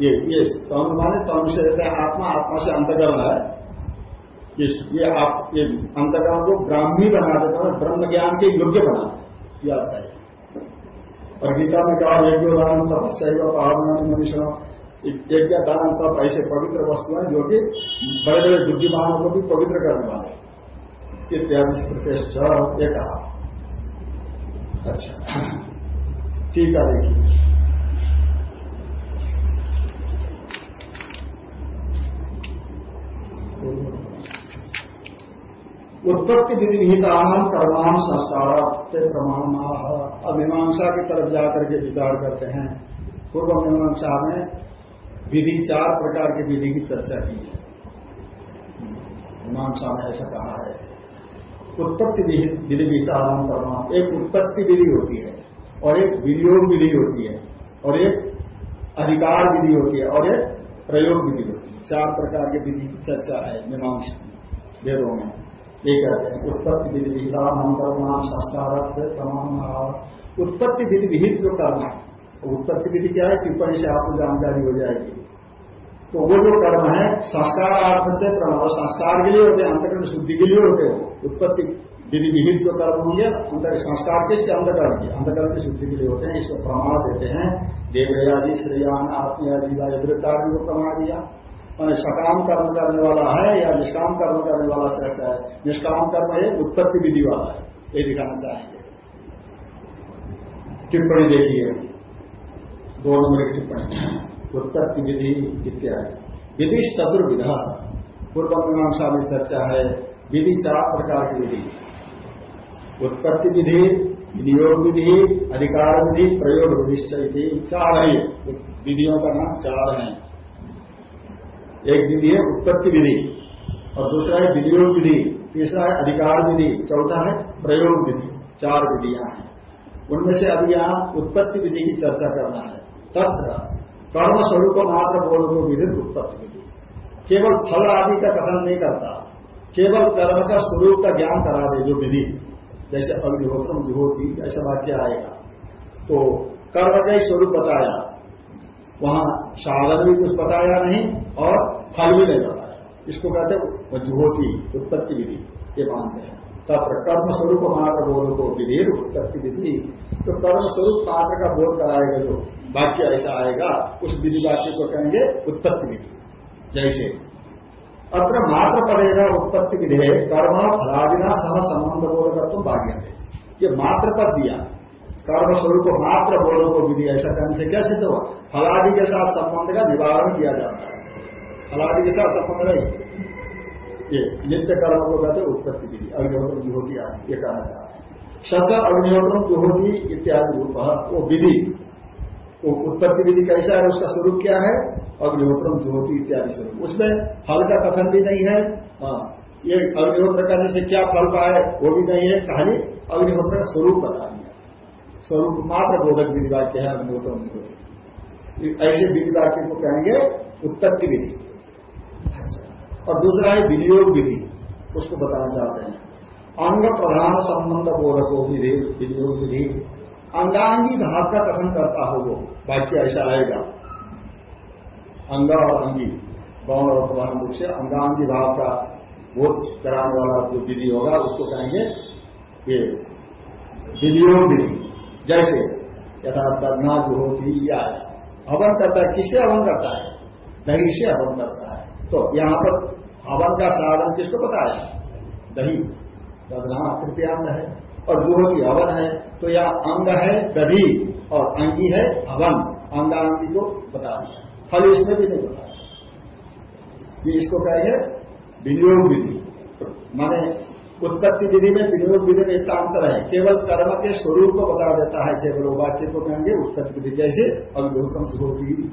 ये ये तनु माने तनु से रहता है आत्मा आत्मा से अंतकरण है। ये आप, ये अंतकरण को ब्राह्मी बना देता है ब्रह्म ज्ञान के योग्य बना आता है। और गीता में कहा यज्ञ दान तपस्या पावना मनुष्य यज्ञ दान तप ऐसे पवित्र वस्तु हैं जो कि बड़े बड़े बुद्धिमानों को भी पवित्र करने वाले इत्यादि प्रत्यक्ष ये कहा। अच्छा। ठीक है, देखिए। उत्पत्ति विधि विहितान कर्माम संस्कार प्रमाण। अब मीमांसा की तरफ़ जाकर के विचार करते हैं। पूर्व मीमांसा में विधि, चार प्रकार की विधि की चर्चा की है। मीमांसा में ऐसा कहा है। उत्पत्ति विधि विहितान कर्माम। एक उत्पत्ति विधि होती है और एक विनियोग विधि होती है और एक अधिकार विधि होती है और एक प्रयोग विधि होती है। चार प्रकार की विधि की चर्चा है मीमांसा वेदों में। ये कहते हैं उत्पत्ति विधि विहिता नाम संस्कार उत्पत्ति विधि विहित जो कर्म है उत्पत्ति विधि क्या है? टिप्पणी से आपको जानकारी हो जाएगी। तो वो जो कर्म है संस्कार अर्थते प्रमाण संस्कार के लिए होते हैं, अंतकरण शुद्धि के लिए होते हैं। उत्पत्ति विधि विहित जो कर्म होंगे अंतर संस्कार किसके अंधकरण की? अंधकरण की शुद्धि के लिए होते हैं, इसको प्रमाण देते हैं। देवयादि, श्रेयान, आत्मयादि वृत्तादि को प्रमाण दिया। मैंने सकाम कर्म करने वाला है या निष्काम कर्म करने वाला श्रेष्ठ है? निष्काम कर्म है उत्पत्ति विधि वाला है। ये दिखाना चाहिए टिप्पणी देखिए। दो नंबर की टिप्पणी। उत्पत्ति विधि इत्यादि। विधि चतुर्विधा। पूर्व मीमांसा में चर्चा है। विधि चार प्रकार की विधि। उत्पत्ति विधि, विनियोग विधि, अधिकार विधि, प्रयोग विधि चार है विधियों का नाम चार है। एक विधि है उत्पत्ति विधि और दूसरा है विनियोग विधि, तीसरा है अधिकार विधि, चौथा है प्रयोग विधि, चार विधियाँ हैं। उनमें से अभी यहाँ उत्पत्ति विधि की चर्चा करना है। तत्र कर्म स्वरूप मात्र बोल दो विधि उत्पत्ति विधि। केवल फल आदि का कथन नहीं करता, केवल कर्म का स्वरूप का ज्ञान करा दे जो विधि। जैसे अग्निहोत्र जुहोती, ऐसा वाक्य आएगा। तो कर्म का ही स्वरूप बताया। वहाँ साधन भी कुछ बताया नहीं और फल भी नहीं बताया। इसको कहते मजबूती उत्पत्ति विधि, ये मानते हैं। तब कर्म स्वरूप मात्र बोध को विधि उत्पत्ति विधि। तो कर्म स्वरूप मात्र का बोध कराएगा जो वाक्य ऐसा आएगा, उस विधि वाक्य को कहेंगे उत्पत्ति विधि। जैसे, अत्र मात्र पदेगा उत्पत्ति विधि कर्म फलादिना सह संबंध बोधक तुम भाग्य ये मात्र पद दिया। कर्म स्वरूप मात्र बोधो को विधि, ऐसा करने से क्या सिद्ध हुआ? फलादि के साथ संबंध का निवारण किया जाता है। फलादि के साथ संबंध नहीं। ये नित्य कर्म को कहते उत्पत्ति विधि, अग्निहोत्र जुहोती आदि, ये कहना चाहते सच अग्निहोत्र जुहोती इत्यादि रूप वो विधि। वो उत्पत्ति विधि कैसा है, उसका स्वरूप क्या है? अग्निहोत्र ज्योति इत्यादि स्वरूप। उसमें फल का कथन भी नहीं है। हाँ ये अग्निहोत्र करने से क्या फल पाए, वो भी नहीं है। खाली अग्निहोत्र का स्वरूप बता स्वरूप मात्र बोधक विधि वाक्य है अग्निहोत्र ऐसे विधि वाक्य को कहेंगे उत्पत्ति विधि। और दूसरा है विनियोग विधि, उसको बताना चाहते हैं। अंग प्रधान संबंध बोधक विधि, विनियोग विधि। अंगांगी भाव का कथन करता हो वो, वाक्य ऐसा आएगा। अंग और अंगी गौण और प्रधान रूप से अंगांगी भाव का बोध कराने वाला जो विधि होगा, उसको कहेंगे ये विनियोग विधि। जैसे यथा दर्ना जो होती या हवन करता है, किससे हवन करता है? दही से हवन करता है। तो यहाँ पर हवन का साधन किसको पता है? दही। दधना तृतीयांग है, और जो की हवन है तो यह अंग है दधी, और अंगी है हवन। अंगांगी को बता दिया। फल इसमें भी नहीं बताया ये इसको कहेंगे विनियोग विधि। माने उत्पत्ति विधि में, विनियोग विधि में इतना अंतर है। केवल कर्म के स्वरूप को बता देता है, केवल वो वाक्य को कहेंगे, उत्पत्ति विधि जैसे अभिभूतम होती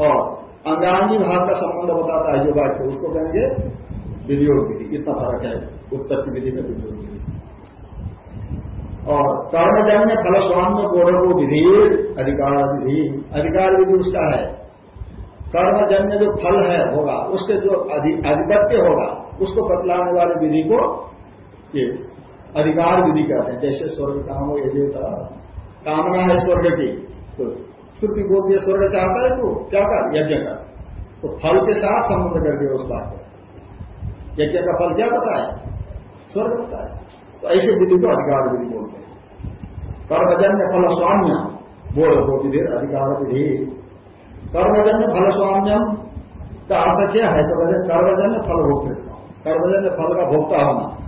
और अंगांगी भाव का संबंध बताता है, जो वाक्य उसको कहेंगे विनियोग विधि। इतना फ़र्क है, उत्पत्ति विधि में विनियोग विधि। और कर्मजन्य फल स्वाम्य गोढ़ को विधि, अधिकार विधि। अधिकार विधि उसका है। कर्मजन्य जो फल है होगा, उसके जो अधिपत्य होगा उसको बतलाने वाली विधि को ये अधिकार विधि कहते हैं। जैसे स्वर्ग काम हो यदि कामना है स्वर्ग की तो श्रुति बोलती है, स्वर्ग चाहता है तो? क्या कर? यज्ञ का तो फल के साथ संबंध कर दिया उस बात को। यज्ञ का फल क्या पता है? स्वर्ग पता है। तो ऐसे विधि को अधिकार विधि बोलते हैं। कर्मजन्य फल स्वाम्य बोल हो विधि अधिकार विधि। कर्मजन्य फल स्वाम्यम का अर्थ क्या है? तो कहते कर्मजन्य फल भोक्तृत्व। कर्मजन्य फल का भोक्ता होना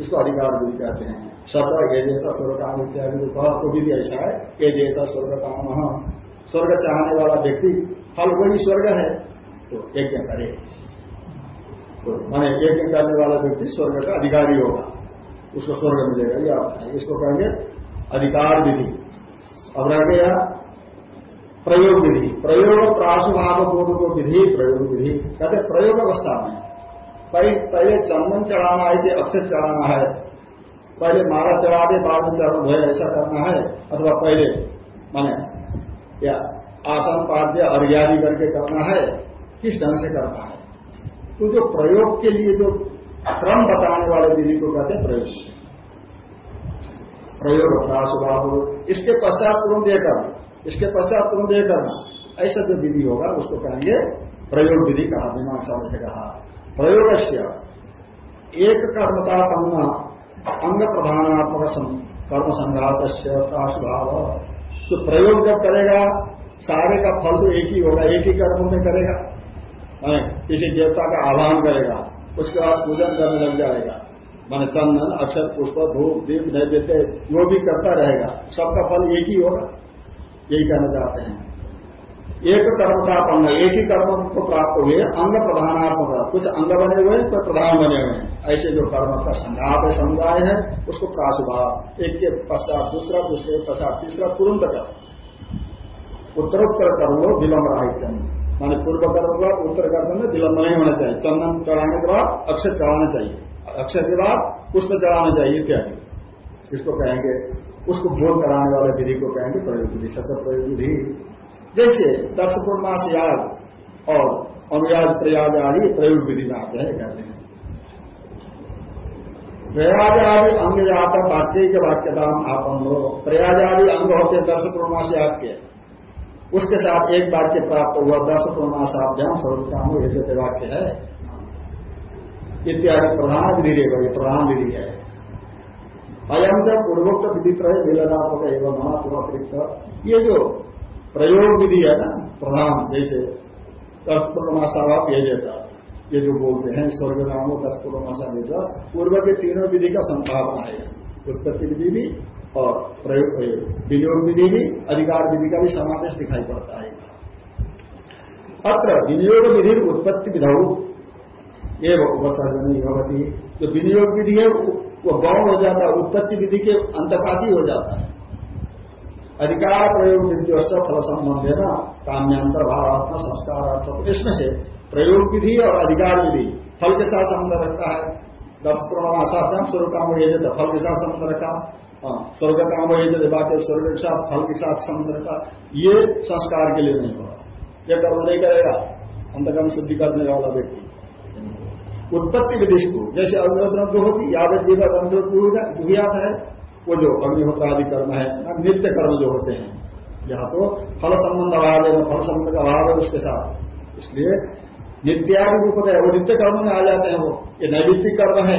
इसको अधिकार भी कहते हैं। सच ये देता स्वर्ग काम इत्यादि को भी ऐसा है ये देता स्वर्ग काम स्वर्ग चाहने वाला व्यक्ति फल वही स्वर्ग है। तो यज्ञ करे। तो माने यज्ञ करने वाला व्यक्ति स्वर्ग का अधिकारी होगा। उसको स्वर्ग मिलेगा। यह या इसको कहेंगे अधिकार विधि। अब रह गया प्रयोग विधि। प्रयोग प्रासुभाव बोध को विधि, प्रयोग विधि। कहते प्रयोग अवस्था में। पहले चंदन चढ़ाना है कि अक्षर चढ़ाना है। पहले माला चढ़ा दे, बाद में चरण भय ऐसा करना है, अथवा पहले, माने, या आसन पाद्य अर्घ्यादि करके करना है, किस ढंग से करना है? तो जो प्रयोग के लिए जो क्रम बताने वाले विधि को कहते हैं प्रयोग। प्रयोग प्रासुभाव इसके पश्चात तुरंत यह करना, इसके पश्चात तुरंत यह करना, ऐसा जो विधि होगा, उसको कहेंगे प्रयोग विधि कहा, मीमांसा से कहा। प्रयोग एक कर्मता करना अंग प्रधानात्मक कर्म संघात प्रासुभाव तो प्रयोग जब करेगा, सारे का फल तो एक ही होगा, एक ही कर्म में करेगा। किसी देवता का आह्वान करेगा, उसके बाद पूजन करने लग जाएगा। मान चंदन, अक्षर, पुष्प, धूप, दीप, नैवेद्य, जो भी करता रहेगा, सबका फल एक ही होगा। यही कहना चाहते हैं। एक कर्म का पंग एक ही कर्म को प्राप्त हुए अंग प्रधानात्मक कुछ अंग बने हुए कुछ प्रधान बने हुए हैं। ऐसे जो कर्म का संघात है, समुदाय है, उसको प्रासुभाव एक के पश्चात दूसरा, दूसरे के पश्चात तीसरा, तुरंत कर। उत्तरोत्तर कर्म लो विलंब राहित्य माने पूर्व कर्म का उत्तर कर्म में विलंब नहीं होना चाहिए। चंदन चढ़ाने के बाद अक्षर चढ़ाना चाहिए। अक्षर के बाद पुष्प चढ़ाना चाहिए इत्यादि। इसको कहेंगे, उसको बोध कराने वाले विधि को कहेंगे प्रयोग विधि सच प्रयोग विधि जैसे दर्श पूर्णमास याद और अनुयाद प्रयाग आदि प्रयोग विधि में आते हैं, कहते हैं। प्रयाग आदि अंग जाता वाक्य के वाक्यता आपन हो प्रयाग आदि अंग होते दर्श पूर्णमास याद के। उसके साथ एक वाक्य प्राप्त हुआ दर्श पूर्णमासाभ्याम स्वरूप काम वाक्य है। इत्यादि प्रधान विधि रहेगा ये प्रधान विधि है। अयम से पूर्वोक्त विदित रहे, मिलनात्मक एवं महात्म अतिरिक्त। ये जो प्रयोग विधि है ना? प्रणाम, जैसे दस पूर्णमासा ये देता ये जो बोलते हैं स्वर्ग नामो दस पूर्णमासा देता पूर्व के तीनों विधि का संभावना है। उत्पत्ति विधि भी और प्रयोग विनियोग विधि भी, अधिकार विधि का भी समावेश दिखाई पड़ता है। अत्र विनियोग विधि उत्पत्ति विधाऊ एवं उपसर्जन भवती। जो विनियोग विधि है, वो गौण हो जाता है, उत्पत्ति विधि के अंतपाती हो जाता है। अधिकार प्रयोग विधि फल संबंध है ना काम्यांतर भावात्मा संस्कार इसमें से प्रयोग विधि और अधिकार विधि फल के साथ संबंध रखता है। दस प्रमाशार्थम स्वर्ग काम ये देता फल के साथ संबंध रखा हाँ, स्वर्ग काम ये देते बाकी स्वर्ग के साथ फल के साथ संबंध रखा ये संस्कार के लिए नहीं होगा। यह कर्म नहीं करेगा। अंतकर्म शुद्धि करने वाला व्यक्ति। उत्पत्ति विधि को जैसे जो होती यावत जीव दुहियात है वो जो अग्निहोत्र आदि कर्म है नित्य कर्म जो होते हैं, यहाँ तो फल संबंध अभाव है, फल संबंध का अभाव है उसके साथ। इसलिए नित्यादि रूप है वो नित्य कर्म में आ जाते हैं वो। ये नैवित्तिक कर्म है।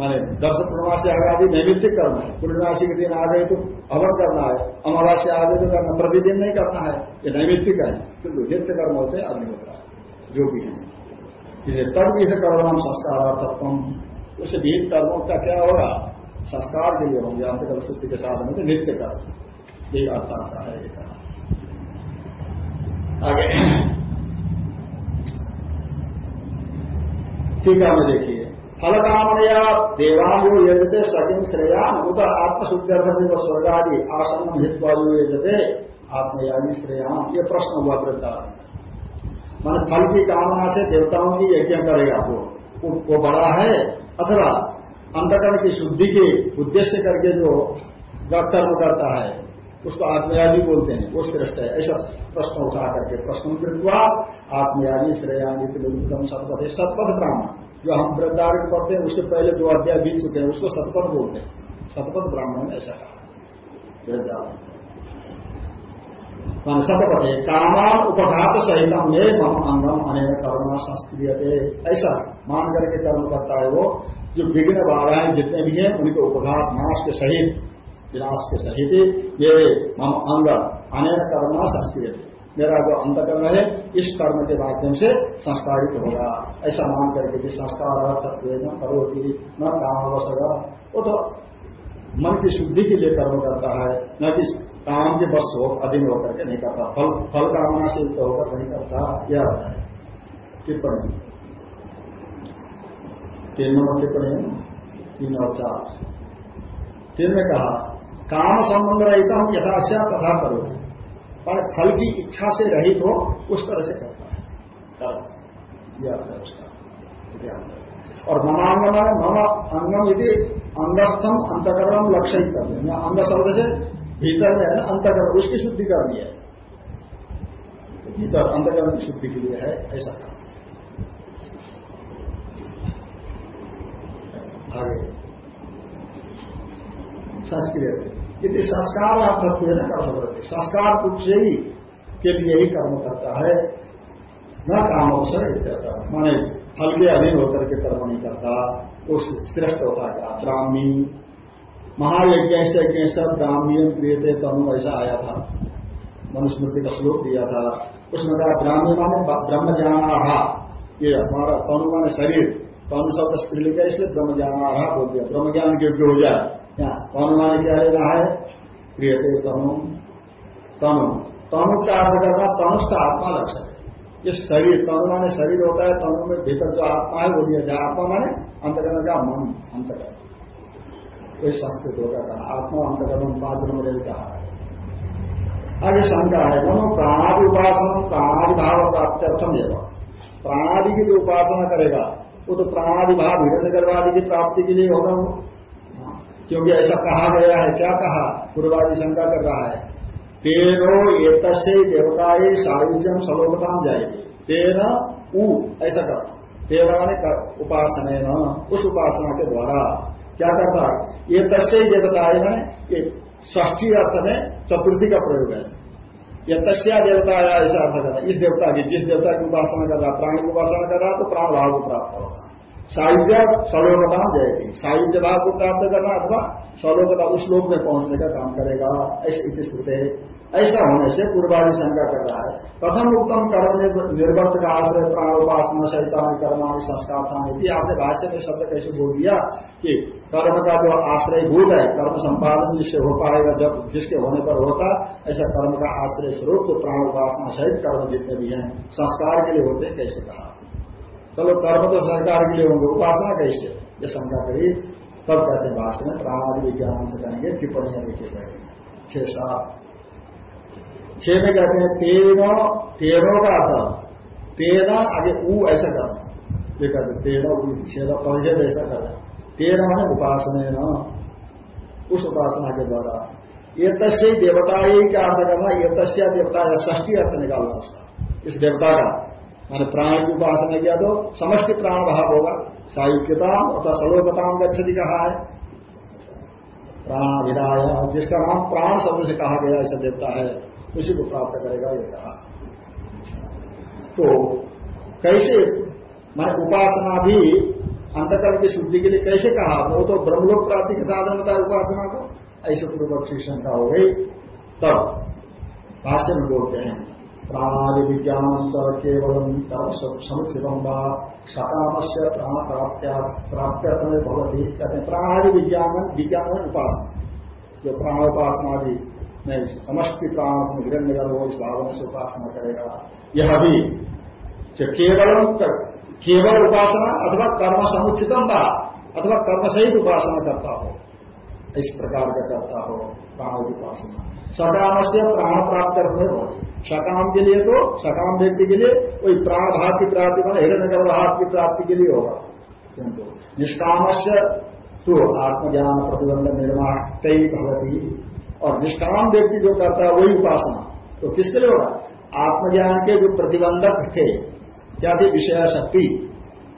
माने दर्श पूर्णवासी आदि नैवित्तिक कर्म है। पूर्णवासी के दिन आ गए तो अमर करना है। अमावास्य आ गए तो करना, प्रतिदिन नहीं करना है। ये नैवित्तिक है क्योंकि नित्य कर्म होते हैं, अग्निहोत्र, जो भी है। इसलिए तब इसे कर्म तत्व उसे भीत कर्मों का क्या होगा? संस्कार के लिए होंगे अंतकल शुद्धि के साथ में नित्य कर्म। यही अर्थ आता है आगे। ठीक है देखिए। फल कामया देवांगो यजते सकिम श्रेया उत आत्मशुद्ध्यर्थ में स्वर्ग आदि आसन हितवायु यजते आत्मयागी श्रेया ये प्रश्न हुआ वृद्धा। मान फल की कामना से देवताओं की यज्ञ करेगा वो वो बड़ा है अथवा अंतकरण की शुद्धि के उद्देश्य करके जो कर्म करता है, उसको आत्मयादी बोलते हैं, वो श्रेष्ठ है। ऐसा प्रश्न उठा करके प्रश्न कृतवा आत्मयादी श्रेयादी त्रिलोकम सतपथ है सतपथ ब्राह्मण। जो हम वृद्धार पढ़ते हैं, उसके पहले दो अध्याय बीत चुके हैं, उसको सतपथ बोलते हैं। सतपथ ब्राह्मण ऐसा कहा। वृद्धार मान सतपथे कामान उपघात सहित में मम अंगम अनेक कर्म संस्क्रिय ऐसा मान करके कर्म करता है वो, जो विघ्न बाधाएँ जितने भी हैं, उनके उपघात नाश के सहित विनाश के सहित ये मम अंग अनेक कर्म संस्क्रिय मेरा जो अंतकर्म है, इस कर्म के माध्यम से संस्कारित होगा। ऐसा मान करके कि संस्कार तत्व न करोगी न काम अवसर। वो तो मन की शुद्धि के लिए कर्म करता है, न कि काम के बस हो अधीन होकर के नहीं करता। फल फल कामना से युक्त होकर नहीं करता, यह होता है। टिप्पणी। तीन नंबर टिप्पणी तीन और चार। तीन में कहा, काम संबंध रहता हूँ यथाश्या तथा करो पर फल की इच्छा से रहित हो, उस तरह से करता है। यह है उसका। और ममांगम है मम अंगम यदि अंगस्थम अंतकरण लक्ष्य ही करते अंग शब्द से भीतर में है ना, अंतकरण, उसकी शुद्धि करनी है। भीतर अंतकरण की शुद्धि के लिए है, ऐसा आगे। संस्कृत। यदि संस्कार अर्थत्व है ना कर्म करते, संस्कार से ही के लिए ही कर्म करता है। न काम अवसर इत्यर्थ माने फल के अधीन होकर के कर्म नहीं करता वो श्रेष्ठ होता क्या ब्राह्मी। महायज्ञ से ब्राह्मी प्रियते तनु ऐसा आया था। मनुस्मृति का श्लोक दिया था। उसमें कहा ब्राह्मी माने ब्रह्म ज्ञान ये हमारा तनु माने शरीर। तनु शब्द स्त्रीलिंग है, इसलिए ब्रह्म ज्ञान आहा बोल दिया। ब्रह्म ज्ञान के योग्य हो जाए। क्या तनु माने क्या लेना है प्रियते तनु तनु। तनु का अर्थ करना तनुष्ठ आत्मा लक्षण है। ये शरीर, तनु माने शरीर होता है, तनु में भीतर जो आत्मा है, वो दिया। जाए आत्मा माने अंतकरण का मन, अंतकरण। कोई संस्कृत होगा कहा आत्मा अंतकरण पात्र में कहा है। आगे शंका है, मनो प्राणादि उपासना, प्राणादि भाव प्राप्त्यर्थम एवं प्राणादि की जो उपासना करेगा, वो तो प्राणादि भाव हिरण्य गर्भादि की प्राप्ति के लिए होगा वो। क्योंकि ऐसा कहा गया है, क्या कहा? पूर्वादि शंका कर रहा है। तेरो एक देवता सायुज्यम सलोकताम जाएगी तेरा ऊ ऐसा करना तेरा उपासना उस उपासना के द्वारा। क्या करता ये तस्य देवता है ये ष्ठी अर्थ में चतुर्थी का प्रयोग है। ये तस्या देवता या ऐसा अर्थ करना इस देवता की जिस देवता की उपासना कर रहा, प्राणी की उपासना कर रहा तो प्राण भाव को प्राप्त होगा। साहित्य सलोकता जाएगी साहित्य भाव को प्राप्त करना अथवा सलोकता उस लोक में पहुँचने का काम करेगा। ऐसे स्थित है ऐसा होने से पूर्वाधि शंका कर रहा है। प्रथम उत्तम कर्म निर्वर्त का आश्रय प्राण उपासना सहिता कर्माणी संस्कार था आपने भाष्य में शब्द कैसे बोल दिया कि कर्म का जो आश्रय भूत है, कर्म संपादन जिससे हो पाएगा, जब जिसके होने पर होता, ऐसा कर्म का आश्रय स्वरूप तो प्राण उपासना सहित कर्म जितने भी हैं, संस्कार के लिए होते कैसे कहा? चलो कर्म तो संस्कार के लिए होंगे उपासना कैसे? ये शंका करी। तब कहते हैं भाष्य में प्राणादि विज्ञान से कहेंगे टिप्पणियाँ लिखी गई छह सात। छह में कहते हैं, तेरह तेरह का अर्थ। तेरह आगे ऊ ऐसा करना ये कहते तेरह छह परिचय ऐसा करना तेरह है उपासना न। उस उपासना के द्वारा। ये तस्य देवता ही क्या अर्थ करना ये तस्या देवता ष्टी अर्थ निकालना उसका। इस देवता का। मैंने प्राण की उपासना किया तो समष्टि प्राण भाव होगा। सायुक्यता अथवा सलोकताम गच्छति कहा है। प्राण विराय जिसका नाम प्राण शब्द से कहा गया ऐसा देवता है, उसी को प्राप्त करेगा ये कहा। तो कैसे, मैंने उपासना भी अंतकर्म की शुद्धि के लिए कैसे कहा? वो तो ब्रह्मलोक प्राप्ति के साधन होता है उपासना को, ऐसे पूर्व शंका हो गई। तब भाष्य में बोलते हैं प्राणादि विज्ञान च केवल समुचित सकाम से प्राण प्राप्त्या प्राप्त्यर्थ में कहते हैं प्राणादि विज्ञान विज्ञान उपासना। जो प्राण उपासना भी नहीं समष्टि प्राण हिरण्य गर्भ इस भावना से उपासना करेगा। यह भी केवल केवल उपासना अथवा कर्म समुचितम बा अथवा कर्म सहित उपासना करता हो। इस प्रकार का करता हो प्राण उपासना सकाम से प्राण प्राप्त करते हो सकाम के लिए तो सकाम व्यक्ति के लिए कोई प्राण भाव की प्राप्ति मान हिरण्य गर्भ भाव की प्राप्ति के लिए होगा। किंतु निष्काम से तो आत्मज्ञान प्रतिबंध निर्माण कई भगवती और निष्काम व्यक्ति जो करता है, वही उपासना। तो किसके लिए होगा? आत्मज्ञान के जो प्रतिबंधक थे, क्या थी? विषय शक्ति।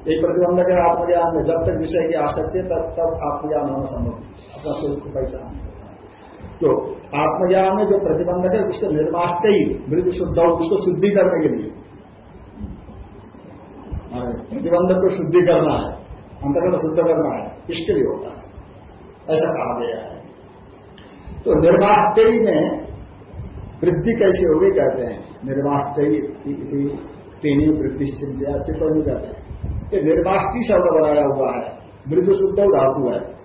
एक प्रतिबंधक है आत्मज्ञान में, जब तक विषय की आसक्ति है, तब तब आत्मज्ञान होना संभव अपना स्वरूप को पहचान तो आत्मज्ञान में जो प्रतिबंधक है, उसको निर्माष्ट ही मृत्यु शुद्ध उसको शुद्धि करने के लिए। प्रतिबंधक को शुद्धि करना है, अंतर्गत शुद्ध करना है, इसके लिए होता है। ऐसा कहा गया है। तो निर्वाष्टयी में वृद्धि कैसे होगी, कहते हैं। निर्वाष्टयी तीन वृद्धि चिंता टिप्पणी कहते हैं। ये निर्वाष्टी शब्द बनाया हुआ है। मृदु शुद्ध धातु है।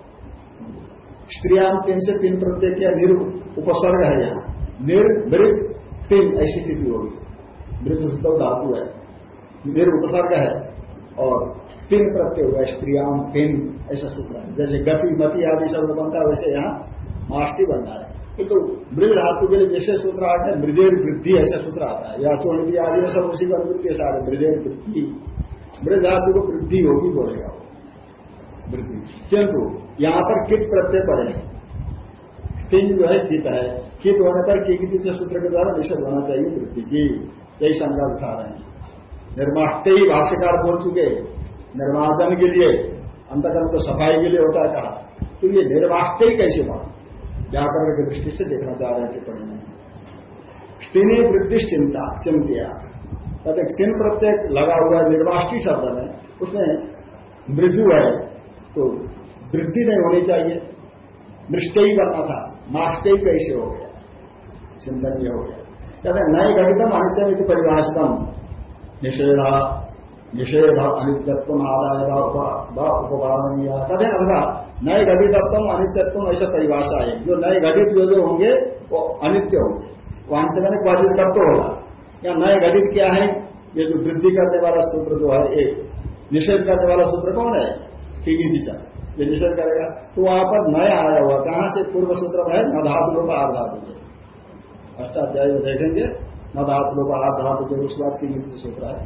स्त्रियाँ तीन से तीन प्रत्यय किया निर उपसर्ग है यहाँ। निर मृत तीन, ऐसी स्थिति होगी। मृदु शुद्ध धातु है। निर उपसर्ग है और तीन प्रत्यय हुआ स्त्रियाम पिन ऐसा सूत्र है। जैसे गति, मति आदि शब्द बनता है, वैसे यहाँ माष्टी बनता है। किंतु तो मृद धातु के लिए विशेष सूत्र आता है, मृदेर वृद्धि, ऐसा सूत्र आता है। या चोणिति आदि में सब उसी का अनुवृत्ति सारे मृदेर वृद्धि। मृद धातु को वृद्धि होगी बोलेगा वो, वृद्धि। किंतु यहाँ पर कित प्रत्यय पड़े तीन जो है कित है। कित होने पर की से सूत्र के द्वारा निषेध होना चाहिए वृद्धि की। यही शंका उठा रहे हैं। निर्माते ही भाष्यकार बोल चुके निर्मार्जन के लिए अंतकर्म को सफ़ाई के लिए होता है कहा। तो ये निर्वास्ते ही कैसे बना व्याकरण की दृष्टि से देखना चाह रहे हैं टिप्पणी में। स्थिनी वृद्धि चिंता, चिंतिया। कहते स्थिन प्रत्येक लगा हुआ है निर्वाष्टी शब्द में उसमें मृजु है। तो वृद्धि नहीं होनी चाहिए। दृष्टि ही करना था। माष्ट ही कैसे हो गया? चिंतन हो गया। कहते नए घटितम अनित्य परिभाषितम। निषेधा, निषेध अनित्यत्व आदाय उपवादनीय। कथे अथवा नए घटितत्व अनित्यत्व ऐसा परिभाषा है। जो नए घटित, जो जो होंगे, वो अनित्य होंगे। वो अंत में क्वाचित तत्व होगा। या नए घटित क्या है? ये जो वृद्धि करने वाला सूत्र जो है, एक। निषेध करने वाला सूत्र कौन है? ठीक ही दिशा ये निषेध करेगा। तो वहाँ पर नया आया हुआ, कहाँ से? पूर्व सूत्र है न धातु लोग आधातु। अष्टाध्याय में देखेंगे न धातु लोग आधातु के उस बात की नीति सूत्र है।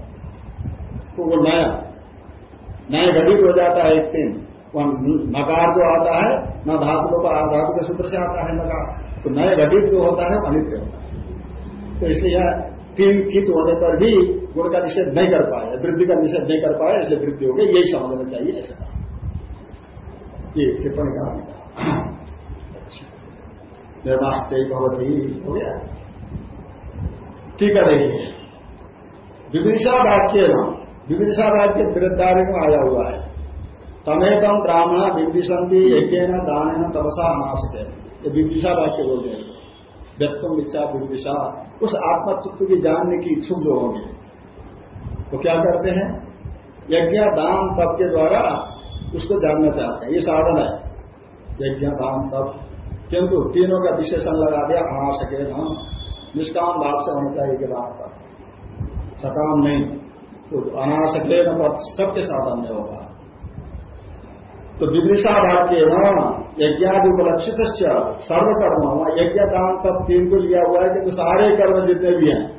तो वो नया नया घटित हो जाता है एक दिन। नकार जो आता है न धातु लोग आधातु के सूत्र से आता है नकार। तो नए घटित जो होता है, अनित्य होता है। तो इसलिए यह तीन कित होने पर भी गुण का निषेध नहीं कर पाए वृद्धि का निषेध नहीं कर पाए इसलिए वृद्धि हो गई, यही समझना चाहिए, ऐसा। ये टिप्पणी का निर्माष्ट भवती, हो गया। ठीक है, देखिए। विविधा वाक्य ना विविधा वाक्य वृद्धारी में आया हुआ है। तमेतम ब्राह्मण विविधि यज्ञ न दान न तपसा अनाशक ये विविधा वाक्य बोल रहे व्यक्तम इच्छा विविधा उस आत्मा तत्व की जानने की इच्छुक जो होंगे, वो क्या करते हैं? यज्ञ दान तप के द्वारा उसको जानना चाहते हैं। ये साधन है। यज्ञ, दान तब किंतु तीनों का विशेषण लगा दिया अनाशके न। निष्काम भाव से होना चाहिए का सकाम नहीं। तो अनाशक्ले न सबके साधन में होगा। तो विदिशा वाक्य न यज्ञादि उपलक्षित सर्वकर्म हुआ। यज्ञ, दान तब तीन को लिया हुआ है कि सारे कर्म जितने भी हैं,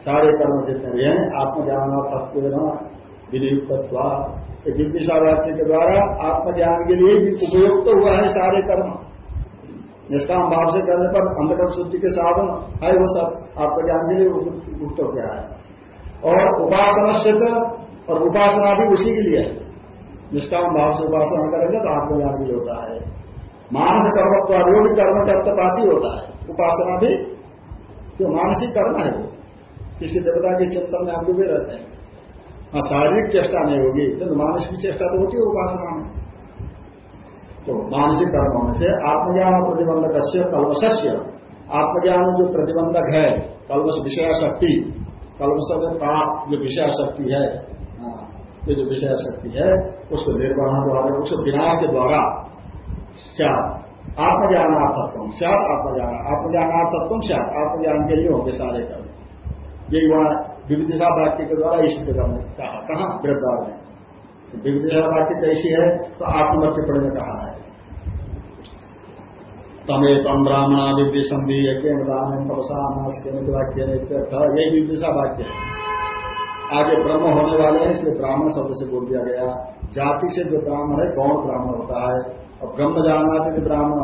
सारे कर्म जितने भी हैं, आत्मज्ञान और तत्व विनियुक्त विदिशा के द्वारा आत्मज्ञान के लिए भी उपयुक्त तो हुआ है सारे कर्म। निष्काम भाव से करने पर अंधकर्म शुद्धि के साधन है, वो सब आत्मज्ञान के लिए मुक्त हो गया है। और उपासना से और उपासना भी उसी के लिए है। निष्काम भाव से उपासना करेंगे तो आत्मज्ञान भी होता है। मानस कर्म जो भी कर्म कर्तपाती होता है। उपासना भी जो मानसिक कर्म है वो। किसी देवता के चिंतन में आप डूबे रहते हैं। हाँ शारीरिक चेष्टा नहीं होगी किंतु मानसिक चेष्टा तो होती है उपासना में। तो मानसिक कर्म होने से आत्मज्ञान प्रतिबंधक कल्मस्य आत्मज्ञान जो प्रतिबंधक है कल्मश विषय शक्ति कल्मश पाप जो विषय शक्ति है हाँ, ये जो विषय शक्ति है उसको निर्वहन द्वारा उसको विनाश के द्वारा क्या आत्मज्ञानार्थत्व सद आत्मज्ञान। आत्मज्ञानार्थत्व सद आत्मज्ञान के लिए होंगे सारे कर्म। यही वहाँ विविधिशा वाक्य के द्वारा ये सिद्ध करना कहा वृद्धार में। विविधिशा वाक्य कैसी है तो आत्मवर्ग टिप्पणी में कहा है। तमेतम ब्राह्मणा विद्धि संधि यज्ञ दान के वाक्य यही विदिशा वाक्य है। आगे ब्रह्म होने वाले हैं, इसलिए ब्राह्मण शब्द से बोल दिया गया। जाति से जो ब्राह्मण है, गौण ब्राह्मण होता है। और ब्रह्म जानना भी ब्राह्मण,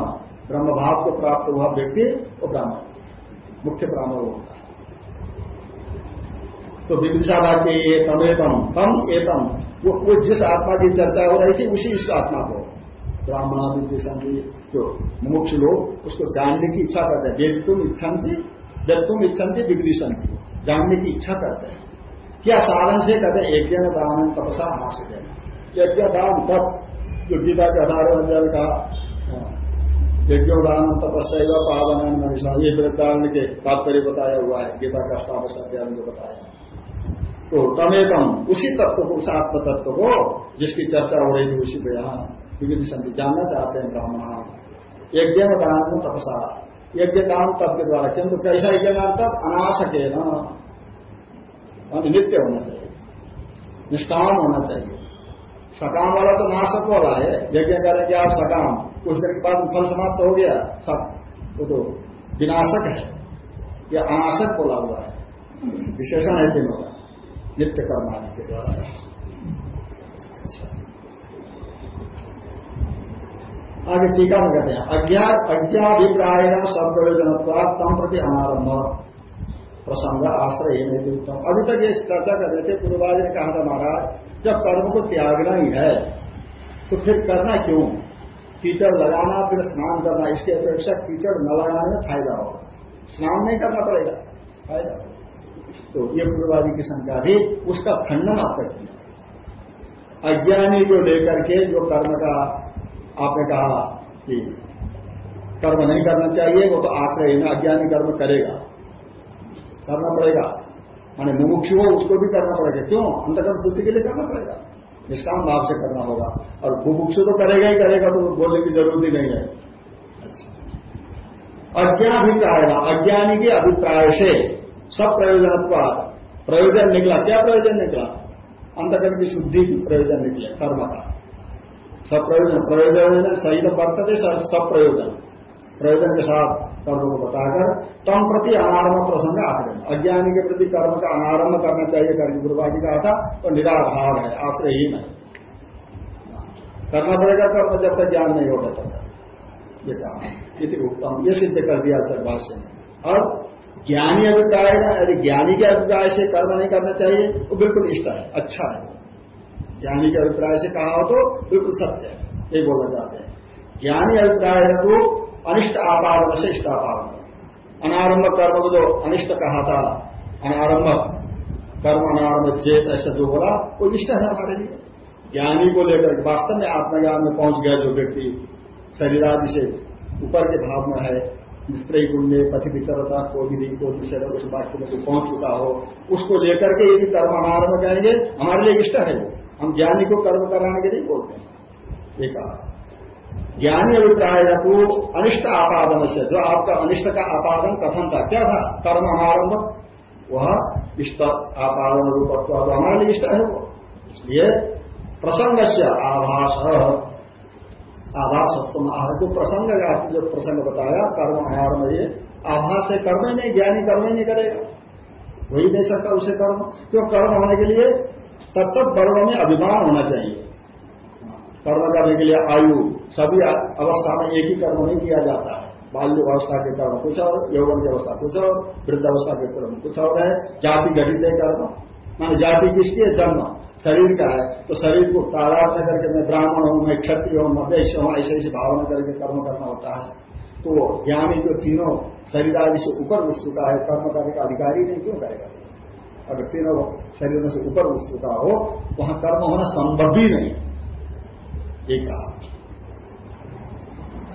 ब्रह्म भाव को प्राप्त हुआ व्यक्ति वो ब्राह्मण। मुख्य ब्राह्मण होता है। तो विदिशा वाक्य ये तमेतम, तम एतम। वो वो जिस आत्मा की चर्चा हो रही थी, उसी इस आत्मा को। ब्राह्मणादि संधि जो मुमुक्ष लोग, उसको जानने की इच्छा करते हैं। वेद तुम इच्छन्ति वेद तुम इच्छन्ति विविधिशंति जानने की इच्छा करते हैं। क्या साधन से कहते हैं, यज्ञ दान, तपसा हासित है यज्ञ, दान, तप। जो गीता के अठारह अध्याय का यज्ञोदान तपस्या, पावन मनीषा ये वृद्धारण के तात्पर्य बताया हुआ है। गीता का अष्टादश अध्याय जो बताया तो तमेतम उसी तत्व को उस आत्म तत्व को जिसकी चर्चा हो रही थी उसी को यहाँ विविध संधि जानना चाहते हैं ब्राह्मण। यज्ञ दान तपसा। यज्ञ दान तप के द्वारा किंतु कैसा यज्ञ दान तप? अनाशक नित्य होना चाहिए। निष्काम होना चाहिए। सकाम वाला तो नाशक वाला है। यज्ञ करेंगे आप सकाम। कुछ दिन के बाद फल समाप्त हो गया, सब। वो तो विनाशक है। या अनाशक बोला हुआ है। विशेषण है दिन होगा नित्य कर्मादि के द्वारा। अच्छा। आगे टीका में कहते हैं अज्ञा अज्ञाभिप्राय सब प्रयोजन तम प्रति अनारंभ प्रसंग, आश्रय नहीं उत्तम अभी तक ये चर्चा कर रहे थे पूर्वाज ने कहा था महाराज, जब कर्म को त्यागना ही है तो फिर करना क्यों? कीचड़ लगाना, फिर स्नान करना, इसके अपेक्षा कीचड़ न लगाने में फ़ायदा होगा। स्नान नहीं करना पड़ेगा, फ़ायदा तो ये पूर्वादी की संख्या थी, उसका खंडन आप किया अज्ञानी को लेकर के जो कर्म का आपने कहा कि कर्म नहीं करना चाहिए, वो तो आश्रय है अज्ञानी कर्म करेगा। करना पड़ेगा। माने मुमुक्षु हो, उसको भी करना पड़ेगा। क्यों? अंतकर्म शुद्धि के लिए करना पड़ेगा। निष्काम भाव से करना होगा। और मुमुक्षु तो करेगा ही करेगा तो बोलने की ज़रूरत ही नहीं है। अच्छा। अज्ञाभिप्राय अज्ञानी के अभिप्राय से सब प्रयोजन प्रयोजन निकला, क्या प्रयोजन निकला? अंतकर्म की शुद्धि की प्रयोजन निकले, कर्म का। सब प्रयोजन प्रयोजन सही तो बरतते सब प्रयोजन। प्रयोजन के साथ कर्म को बताकर, तम प्रति अनारंभ प्रसंग आश्रय अज्ञानी के प्रति कर्म का अनारंभ करना चाहिए, कर्म गुरुबाजी कहा था तो निराधार है आश्रय ही। करना पड़ेगा कर्म, जब तक ज्ञान नहीं होगा, तब ये कहा उत्तम, ये सिद्ध कर दिया भाष्य में। और ज्ञानी अभिप्राय ना यदि ज्ञानी के अभिप्राय से कर्म नहीं करना चाहिए, वो बिल्कुल इष्ट है अच्छा है। ज्ञानी के अभिप्राय से कहा हो तो बिल्कुल सत्य है ये बोलना चाहते हैं। ज्ञानी अभिप्राय है तो अनिष्ट आपादन से इष्ट आपादन अनारंभ कर्म को जो अनिष्ट कहा था, अनारंभ, कर्म अनारंभ चेत, ऐसा जो बोला, वो इष्ट है हमारे लिए। ज्ञानी को लेकर वास्तव में आत्मज्ञान में पहुँच गया जो व्यक्ति शरीर आदि से ऊपर के भाव में है स्त्री गुण्य पति विचरता को विधि को विषय उस वाक्य में जो पहुँच चुका हो, उसको लेकर के यदि कर्म अनारंभ कहेंगे हमारे लिए इष्ट है हम ज्ञानी को कर्म कराने के लिए बोलते हैं। एक ज्ञानी अभिप्राय तो अनिष्ट आपादन से, जो आपका अनिष्ट का आपादन कथन था, क्या था? कर्म आरंभ वह इष्ट आपादन रूपत्व हमारे लिए इष्ट है वो। इसलिए प्रसंग से आभास। आभास जो प्रसंग जो प्रसंग बताया, कर्म आरंभ ये आभास से कर्म ही नहीं, ज्ञानी कर्म ही नहीं करेगा। वही नहीं सकता उसे कर्म। क्यों? कर्म होने के लिए तब तक वर्णों में अभिमान होना चाहिए। कर्म करने के लिए आयु, सभी अवस्था में एक ही कर्म नहीं किया जाता है। बाल्य अवस्था के कर्म कुछ और, यौवन की अवस्था कुछ और वृद्धावस्था के कर्म कुछ और है। जाति घटित है कर्म। मान जाति किसकी है? जन्म। शरीर का है तो शरीर को तारात्म करके मैं ब्राह्मण हूँ, मैं क्षत्रिय हूँ, मैं वैश्य हूँ, ऐसे ऐसी भावना करके कर्म करना होता है। तो ज्ञानी जो तीनों शरीर आदि से ऊपर उठ चुका है, कर्म करने का अधिकारी नहीं, क्यों करेगा? अगर तीनों शरीरों से ऊपर उठ चुका हो, वहाँ कर्म होना संभव ही नहीं। एक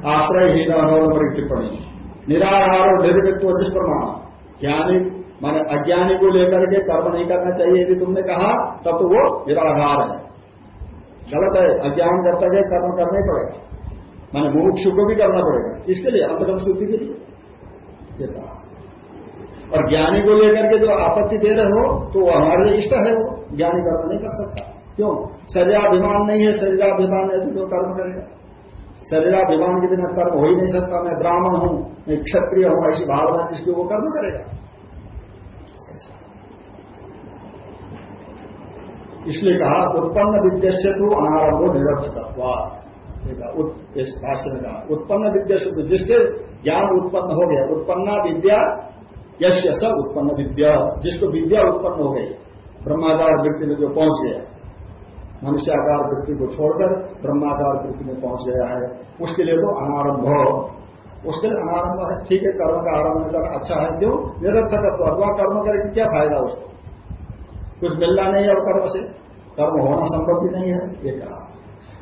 आश्रय ही टिप्पणी। निराधार और निर्वित्व दुष्प्रमाण ज्ञानी माने अज्ञानी को लेकर के कर्म नहीं करना चाहिए यदि तुमने कहा, तब तो वो निराधार है। गलत है। अज्ञान करता है, कर्म करना ही पड़ेगा। माने मुमुक्षु को भी करना पड़ेगा। इसके लिए अंतर्गम शुद्धि के लिए। और ज्ञानी को लेकर के जो आपत्ति दे रहे हो तो वो हमारे लिए इष्ट है वो। ज्ञानी कर्म नहीं कर सकता। क्यों? शरीराभिमान नहीं है। शरीराभिमान है तो जो कर्म करेगा? शरीराभिमान के बिना कर्म हो ही नहीं सकता। मैं ब्राह्मण हूँ, मैं क्षत्रिय हूँ, ऐसी भावना जिसकी वो कर्म करेगा। इसलिए कहा, उत्पन्न विद्या से तो अनारंभो निरक्षक इस भाष्य में कहा, उत्पन्न विद्या से तो जिसके ज्ञान उत्पन्न हो गया, उत्पन्ना विद्या यश सब उत्पन्न विद्या, जिसको विद्या उत्पन्न हो गई, ब्रह्माकार व्यक्ति में जो पहुँच गया, मनुष्याकार वृत्ति को छोड़कर ब्रह्माकार वृत्ति में पहुँच गया है, उसके लिए तो अनारंभ उसके लिए अनारंभ है, ठीक है, कर्म का आरंभ अच्छा है, क्यों? निरर्थक अथवा कर्म करके क्या फ़ायदा उसको? कुछ मिलना नहीं है और कर्म से। कर्म होना संभव भी नहीं है, ये कहा।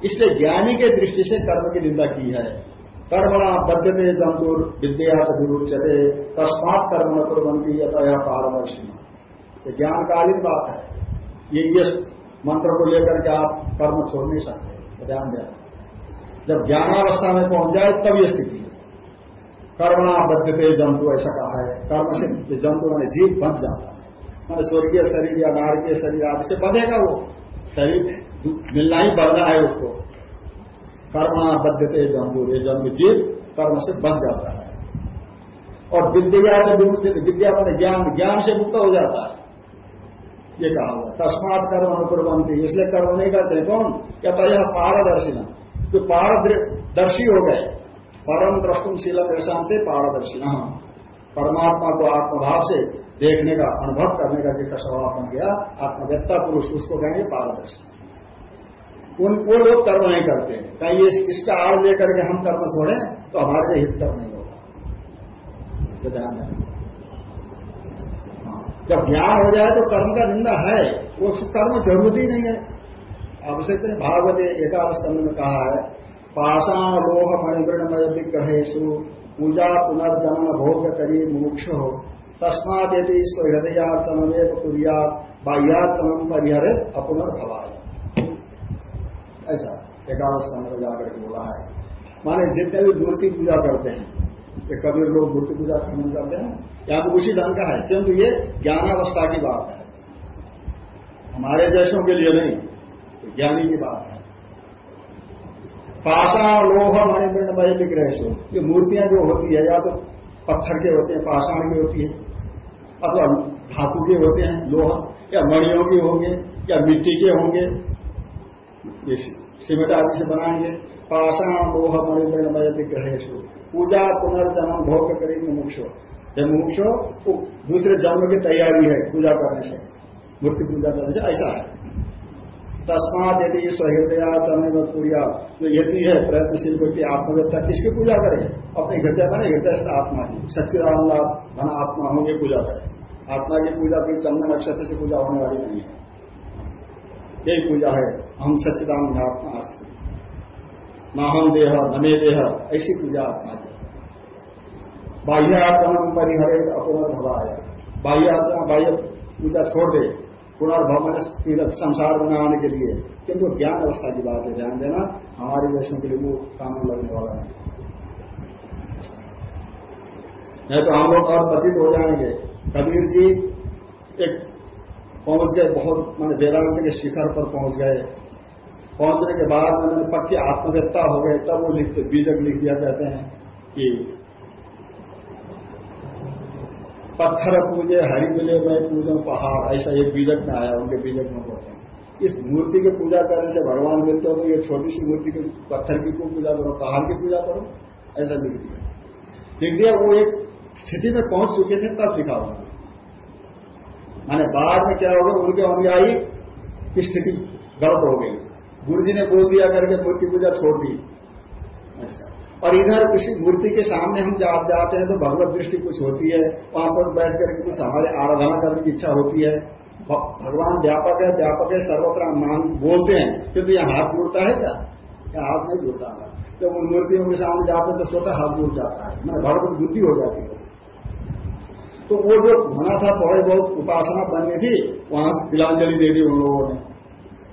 इसलिए ज्ञानी के दृष्टि से कर्म की निंदा की है। कर्मणा बद्यते जंतुर विद्या चले तस्मात कर्म न कुरबंती यथा पारदर्शी ज्ञानकालीन बात है। ये ये मंत्र को लेकर के आप कर्म छोड़ नहीं सकते ध्यान देना। जब ज्ञानावस्था में पहुँच जाए, तब यह स्थिति है। कर्मणा बद्धते जंतु ऐसा कहा है। कर्म से जंतु मैंने जीव बच जाता है। मैंने स्वर्गीय शरीर या नारकीय शरीर आदि से बधेगा वो। शरीर मिलना ही बढ़ना है उसको। कर्म बद्धते जम्बू ये जन्म जीव कर्म से बच जाता है। और विद्या से विमुचित विद्या मैंने ज्ञान ज्ञान से मुक्त हो जाता है। ये कहा हुआ तस्मात कर्म अनुप्रबंधी इसलिए कर्म नहीं करते कौन? क्या तो यह पारदर्शी न जो पारदर्शी हो गए। परम द्रष्टुम शीलम पारदर्शी परमात्मा को आत्मभाव से देखने का, अनुभव करने का जिसका स्वभाव बन गया आत्मव्यता पुरुष, उसको कहेंगे पारदर्शी। उन, वो लोग कर्म नहीं करते। कहीं ये इसका आड़ लेकर के हम कर्म छोड़ें तो हमारे लिए हित कर्म नहीं होगा। तो ध्यान हाँ। जब ज्ञान हो जाए तो कर्म का निंदा है। वो कर्म ज़रूरत ही नहीं है। आवश्यक नहीं भागवत एकादश में कहा है पाषाण लोह मणिवृणमय विग्रहेशु पूजा पुनर्जन्म भोग करी मोक्ष हो तस्मात यदि स्वहृदयाचनमेव कुरिया बाह्याचनम परिहर अपुनर्भवाय। ऐसा एकादश में जाकर के बोला है। माने जितने भी मूर्ति पूजा करते हैं, ये कबीर लोग मूर्ति पूजा करने करते हैं, यहाँ तो उसी ढंग का है क्योंकि ये ज्ञानावस्था की बात है। हमारे जैसों के लिए नहीं ज्ञानी की बात है। पाषाण लोह मणिमृणमय विग्रह से। ये मूर्तियाँ जो होती है, या तो पत्थर के होते हैं, पाषाण की होती है अथवा धातु के होते हैं, लोहा, या मणियों के होंगे, या मिट्टी के होंगे। सीमेंट आदि से बनाएँगे। पाषाण लोह मणिमय विग्रह पूजा, पुनर्जन्म, भोग, करी, मुमुक्षो। जब मुमुक्षो दूसरे जन्म की तैयारी है पूजा करने से। मूर्ति पूजा करने से ऐसा है। तस्मात यदि स्वहृदया तनव पूरिया जो यदि है, प्रयत्नशील व्यक्ति आत्मव्यता किसकी पूजा करे? अपने हृदय बने हृदय आत्मा की सच्चिदानंद धन आत्मा होंगे, पूजा करें। आत्मा की पूजा कोई चंदन नक्षत्र से पूजा होने वाली नहीं है। यही पूजा है। हम सच्चिदानंद आत्मा न हम देह न मे देह, ऐसी पूजा आत्मा की। बाह्य आत्मा परिहरे अपुनर्भवाय आत्मा, बाह्य पूजा छोड़ दे। पुनर्भवन संसार बनाने के लिए। किंतु ज्ञान अवस्था की बात है, ध्यान देना। हमारे देशों के लिए वो काम लगने वाला है। नहीं तो हम लोग और पतित हो जाएँगे। कबीर जी एक पहुँच गए बहुत, मैंने वेदांत के शिखर पर पहुँच गए। पहुँचने के बाद मैंने पक्की आत्मव्यता हो गए तब वो लिखते बीजक लिख दिया कहते हैं कि पत्थर पूजे, हरि मिले मैं पूजन पहाड़, ऐसा एक बीजक में आया, उनके बीजक में बोलते हैं इस मूर्ति की पूजा करने से भगवान मिलते हो तो ये छोटी सी मूर्ति की पत्थर की पूजा करो, पहाड़ की पूजा करो? ऐसा लिख दिया। लिख दिया वो एक स्थिति में पहुँच चुके थे, तब लिखा हुआ माने बाद में क्या हो गया उनके अनुयायी की स्थिति गलत हो गई। गुरु जी ने बोल दिया, करके मूर्ति पूजा छोड़ दी। अच्छा। और इधर किसी मूर्ति के सामने हम जब जाते हैं तो भगवत दृष्टि कुछ होती है। वहाँ पर बैठ करके कुछ हमारे आराधना करने की इच्छा होती है। भगवान व्यापक है व्यापक है, सर्वत्र मान बोलते हैं। किंतु यहाँ हाथ जुड़ता है क्या? या हाथ नहीं जुड़ता। है जब उन मूर्तियों के सामने जाते हैं तो स्वतः हाथ जुड़ जाता है। मैंने भगवत बुद्धि हो जाती है। तो वो जो होना था थोड़ी बहुत उपासना बननी थी, वहाँ तिलांजलि दे दी उन लोगों ने।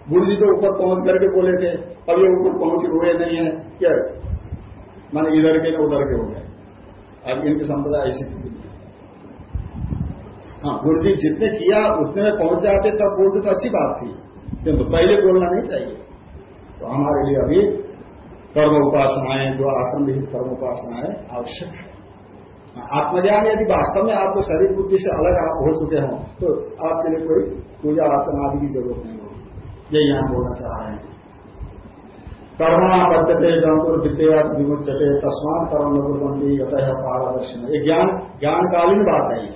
गुरु जी तो ऊपर पहुँच करके बोले थे, अब ये ऊपर पहुँच हुए नहीं है, क्या? माने इधर के ना उधर के हो गए। अब इनकी संप्रदाय ऐसी थी। हाँ गुरु जी जितने किया, उतने में पहुँच जाते, तब बोलते तो अच्छी बात थी। किंतु तो पहले बोलना नहीं चाहिए। तो हमारे लिए अभी कर्म उपासनाएँ, जो आश्रम विहित कर्म उपासनाएँ आवश्यक है। आत्मज्ञान यदि वास्तव में आपको शरीर बुद्धि से अलग आप हो चुके हों तो आपके लिए कोई पूजा अर्चना आदि की ज़रूरत नहीं होगी। यही यहाँ बोलना चाह रहे हैं। कर्मा बद्धते जंतुर विद्या विमुचते तस्मान कर्म नगुरबंदी यतः पारदर्शन। ये ज्ञान, ज्ञानकालीन बात है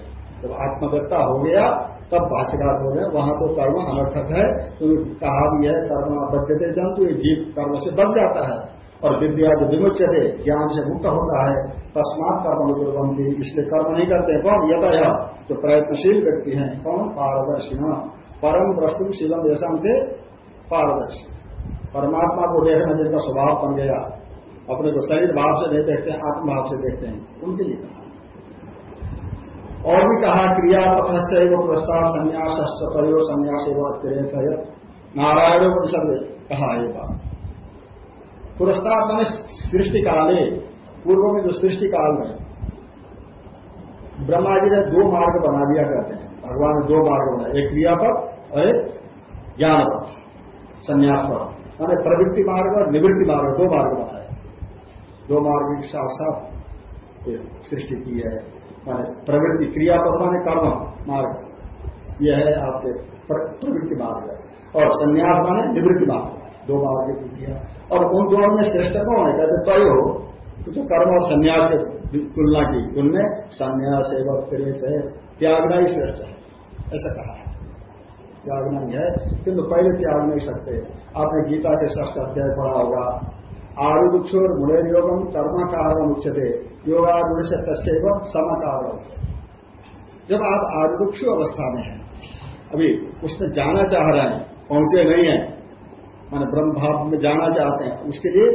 जब आत्मव्यता हो गया, तब भाष्यकार हो गए वहाँ तो कर्म अनर्थक है। तो कहा भी है कर्म बद्धते जंतु ये जीव कर्म से बच जाता है। और विद्या जो विमुचते ज्ञान से मुक्त होता है, तस्मात कर्म दुर्बंधी इसलिए कर्म नहीं करते। कौन? यथा जो प्रयत्नशील व्यक्ति हैं, कौन? पारदर्शी परम वस्तु शीलम जैसा थे पारदर्शी। परमात्मा को देखना जिनका स्वभाव बन गया। अपने को शरीर भाव से नहीं देखते आत्म भाव से देखते हैं। उनके लिए कहा। और भी कहा, क्रिया पथश्चैव प्रस्ताव, संन्यास तय संन्यास एवं नारायण परिषद कहा बात। पुरस्कार मैंने सृष्टि काले पूर्व में जो सृष्टि काल में, ब्रह्मा जी ने दो मार्ग बना दिया कहते हैं। भगवान ने दो मार्ग बनाए, एक क्रियापथ और एक ज्ञान पथ संन्यास पर मैंने प्रवृत्ति मार्ग और निवृत्ति मार्ग, दो मार्ग बताए दो मार्ग के साथ साथ सृष्टि की है। माने प्रवृत्ति क्रियापद माने कर्म मार्ग। यह है आपके प्रवृत्ति मार्ग और संन्यास माने निवृत्ति मार्ग। दो मार्ग की किया और उन दोनों में श्रेष्ठ कौन है? कहते तय। हो तो कर्म और संन्यास के तुलना की, उनमें संन्यास एवं क्रेच है। त्यागना ही श्रेष्ठ है। ऐसा कहा है। त्यागना ही है। किंतु पहले त्याग नहीं सकते। आपने गीता के ष्ठ अध्याय पढ़ा होगा। आरुक्षो और मुड़ेर योगम कर्म कारण उच्चते योगारूढ़ से तस्व समकार जब आप आरुक्षु अवस्था में हैं, अभी उसमें जाना चाह रहे हैं, पहुँचे नहीं है माने ब्रह्म भाव में जाना चाहते हैं, उसके लिए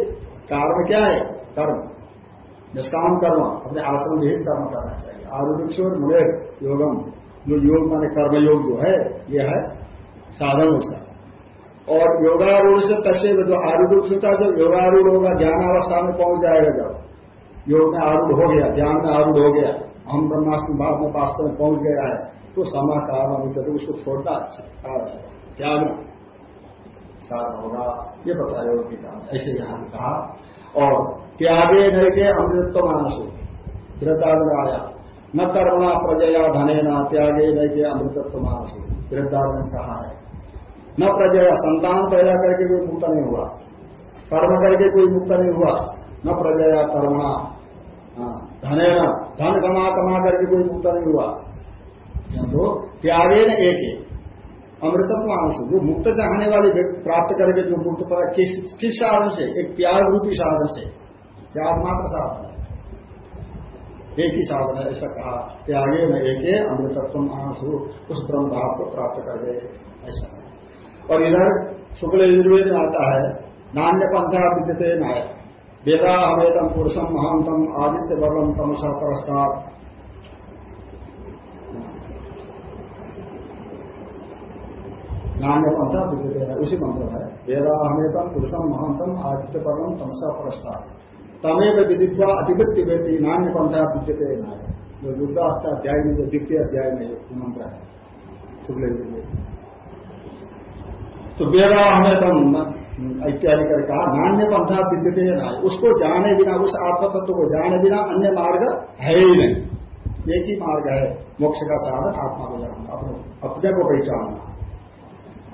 कारण क्या है? कर्म। निष्काम कर्म, अपने आश्रम ही कर्म करना चाहिए। आरुक्षोर मुले योगम। जो योग माने कर्मयोग जो है यह है साधन उसका और योगारूढ़ से तस्वीर जो आरूढ़ होता है, जो योगारूढ़ होगा ज्ञान अवस्था में पहुँच जाएगा जब। योग में आरूढ़ हो गया, ज्ञान में आरूढ़ हो गया हम ब्रह्मास्त्र भाव में वास्तव में पहुँच गया है तो समा कारण उसको छोड़ना अच्छा त्याग। कारण होगा ये बताया वो गीता ऐसे यहाँ कहा। और त्यागे नर के अमृतत्व मानसो वृद्धारण आया न कर्मणा प्रजया धने न त्यागे नर के अमृतत्व मानसो वृद्धारण कहा है? न प्रजया संतान पैदा करके कोई मुक्त नहीं हुआ। कर्म करके कोई मुक्त नहीं हुआ। न प्रजया कर्मणा हाँ, धने न धन कमा कमा करके कोई मुक्त नहीं हुआ। त्यागे न एक अमृतत्व अंश जो मुक्त चाहने वाले प्राप्त करके जो मुक्त पर किस किस साधन से? एक त्याग रूपी साधन से। त्याग मात्र साधन एक ही साधन है, ऐसा कहा, त्यागे में एक अमृतत्व अंश उस ब्रह्म भाव को प्राप्त कर गए ऐसा और इधर शुक्ल यजुर्वेद में आता है, नान्य पंथा विद्यते नाय वेदा अवेदम पुरुषम महांतम आदित्य वर्णम तमसा परस्ताप नान्य पंथा विद्यते। है उसी मंत्र है। वेदा हमेतम पुरुषम महांतम आदित्य परम तमसा परस्तार। तमेव विदित्वा अतिवृत्ति व्यक्ति नान्य पंथा विद्यते नाय जो दुर्गास्ता अध्याय में जो द्वितीय अध्याय में मंत्र है। शुक्ल तो वेदा हमेतम इत्यादि कर कहा नान्य पंथा विद्यते ना उसको जाने बिना, उस आत्म तत्व को जाने बिना अन्य मार्ग है ही नहीं। एक ही मार्ग है। मोक्ष का साधन, आत्मा को जानना, अपने अपने को पहचानना।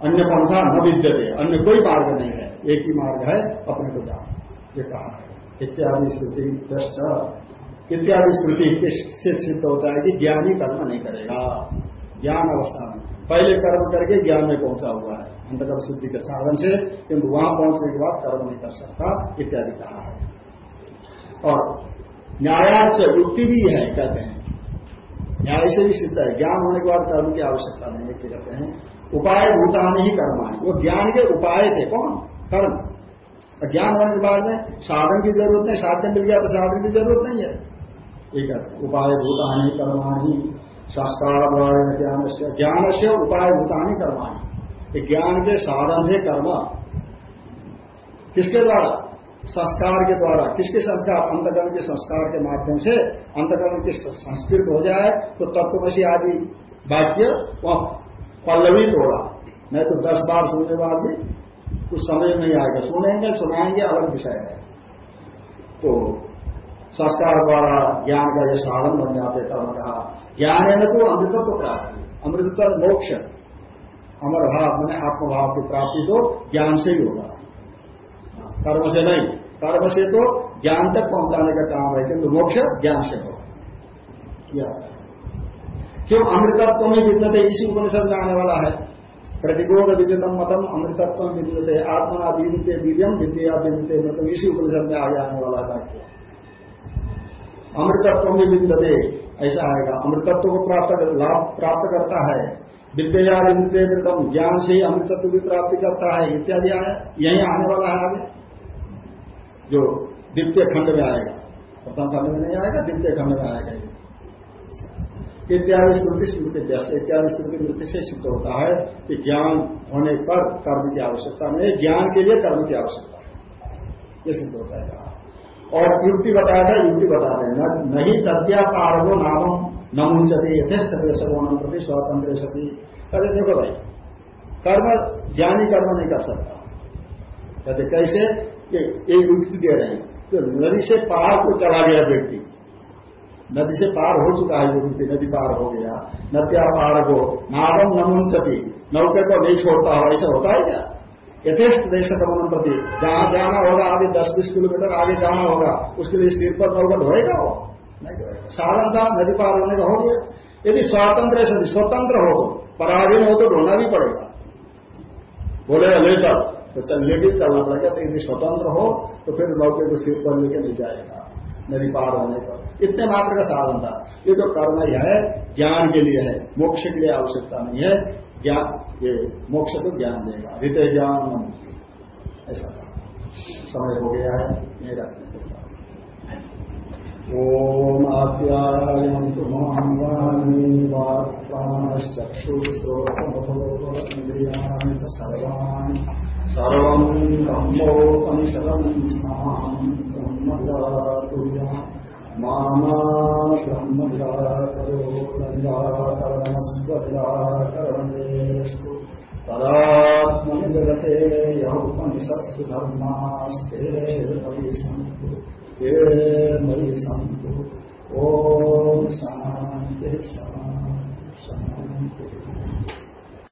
अन्य पंथा न विद्यते, अन्य कोई मार्ग नहीं है, एक ही मार्ग है अपने को जान। ये कहा है। इत्यादि श्रुति इत्यादि श्रुति से सिद्ध होता है कि ज्ञानी कर्म नहीं करेगा। ज्ञान अवस्था में। पहले कर्म करके ज्ञान में पहुँचा हुआ है। अंतकर्म शुद्धि के साधन से किंतु वहाँ पहुँचने के बाद कर्म नहीं कर सकता, इत्यादि कहा है। और न्यायार्थ युक्ति भी है, कहते हैं। न्याय से भी सिद्ध है। ज्ञान होने के बाद कर्म की आवश्यकता नहीं है, कहते हैं। उपाय भूतान ही कर्माणी वो ज्ञान के उपाय थे, कौन? कर्म। ज्ञान होने के बाद में साधन की ज़रूरत नहीं साधन मिल गया तो साधन की ज़रूरत नहीं है। एक उपाय भूतानी कर्माणी संस्कार ज्ञान से ज्ञान से उपाय भूतानी कर्माणी ज्ञान के साधन है कर्म। किसके द्वारा? संस्कार के द्वारा। किसके संस्कार? अंतकरण के संस्कार के माध्यम से अंतकरण की संस्कृत हो जाए तो तत्वशी आदि वाक्य वह पल्लवी तोड़ा नहीं तो दस बार सुनने बाद भी कुछ समझ नहीं आएगा। सुनेंगे सुनाएँगे अलग विषय है। तो संस्कार द्वारा ज्ञान का यह साधन बन जाते कर्म कहा ज्ञान है ना तो अमृतत्व तो प्राप्ति अमृतत्व मोक्ष अमर भाव मैंने आत्मभाव की प्राप्ति तो ज्ञान से ही होगा। हाँ, कर्म से नहीं। कर्म से तो ज्ञान तक पहुँचाने का काम है किंतु मोक्ष ज्ञान से होगा। क्यों? अमृतत्व में विद्यते इसी उपनिषद में आने वाला है। प्रतिबोध विद्युतम मतम अमृतत्व विद्यते आत्मना विद्युते वीरियम विद्या विद्युते मतलब इसी उपनिषद में आगे आने वाला वाक्य। अमृतत्व में विद्यते ऐसा आएगा। अमृतत्व को प्राप्त लाभ प्राप्त करता है। विद्या विद्युते मृतम, ज्ञान से ही अमृतत्व की प्राप्ति करता है, इत्यादि आए यही आने वाला है आगे। जो द्वितीय खंड में आएगा। प्रथम खंड में नहीं आएगा, द्वितीय खंड में आएगा। इत्यादि स्मृति स्मृति व्यस्त इत्यादि स्मृति वृत्ति से सिद्ध होता है कि ज्ञान होने पर कर्म की आवश्यकता नहीं ज्ञान के लिए कर्म की आवश्यकता है। ये सिद्ध होता है। कहा और युक्ति बताया था, युक्ति बता रहे नहीं तद्या पारवो नाम न मुंचते यथेष्ट देशों प्रति स्वातंत्र सती। कहते देखो भाई, कर्म, ज्ञानी कर्म नहीं कर सकता। कहते कैसे? ये युक्ति दे रहे हैं। तो नदी से पार को चला गया व्यक्ति। नदी से पार हो चुका है व्यक्ति नदी पार हो गया। नद्या पार को नावम नमुंचती नौके को नहीं छोड़ता हो ऐसा होता है क्या? यथेष्ट देश गमन प्रति जहाँ जाना होगा, आगे दस बीस किलोमीटर आगे जाना होगा, उसके लिए सिर पर नौका धोएगा वो। साधन था नदी पार होने का हो गया। यदि स्वातंत्र स्वतंत्र हो, पराधीन हो तो ढोना भी पड़ेगा। बोलेगा ले चल। तो चल, लेके चलना पड़ेगा। तो यदि स्वतंत्र हो तो फिर नौके को सिर पर लेके नहीं जाएगा। नदी पार होने पर। इतने मात्र का साधन था। ये जो कर्म है ज्ञान के लिए है। मोक्ष के लिए आवश्यकता नहीं है। ज्ञान, ये मोक्ष तो ज्ञान देगा। हृदय ज्ञान ऐसा समय हो गया है। रखने ओम आप्यायन्तु महाङ्गानि सर्वाणि। सर्वम् ब्रह्मोपनिषदम् ब्रह्मजातुर्या मामा तदात्मनिगते यौपनिषत्सु धर्मास्ते मयि सन्तु ते मयि सन्तु ॐ शान्तिः शान्तिः।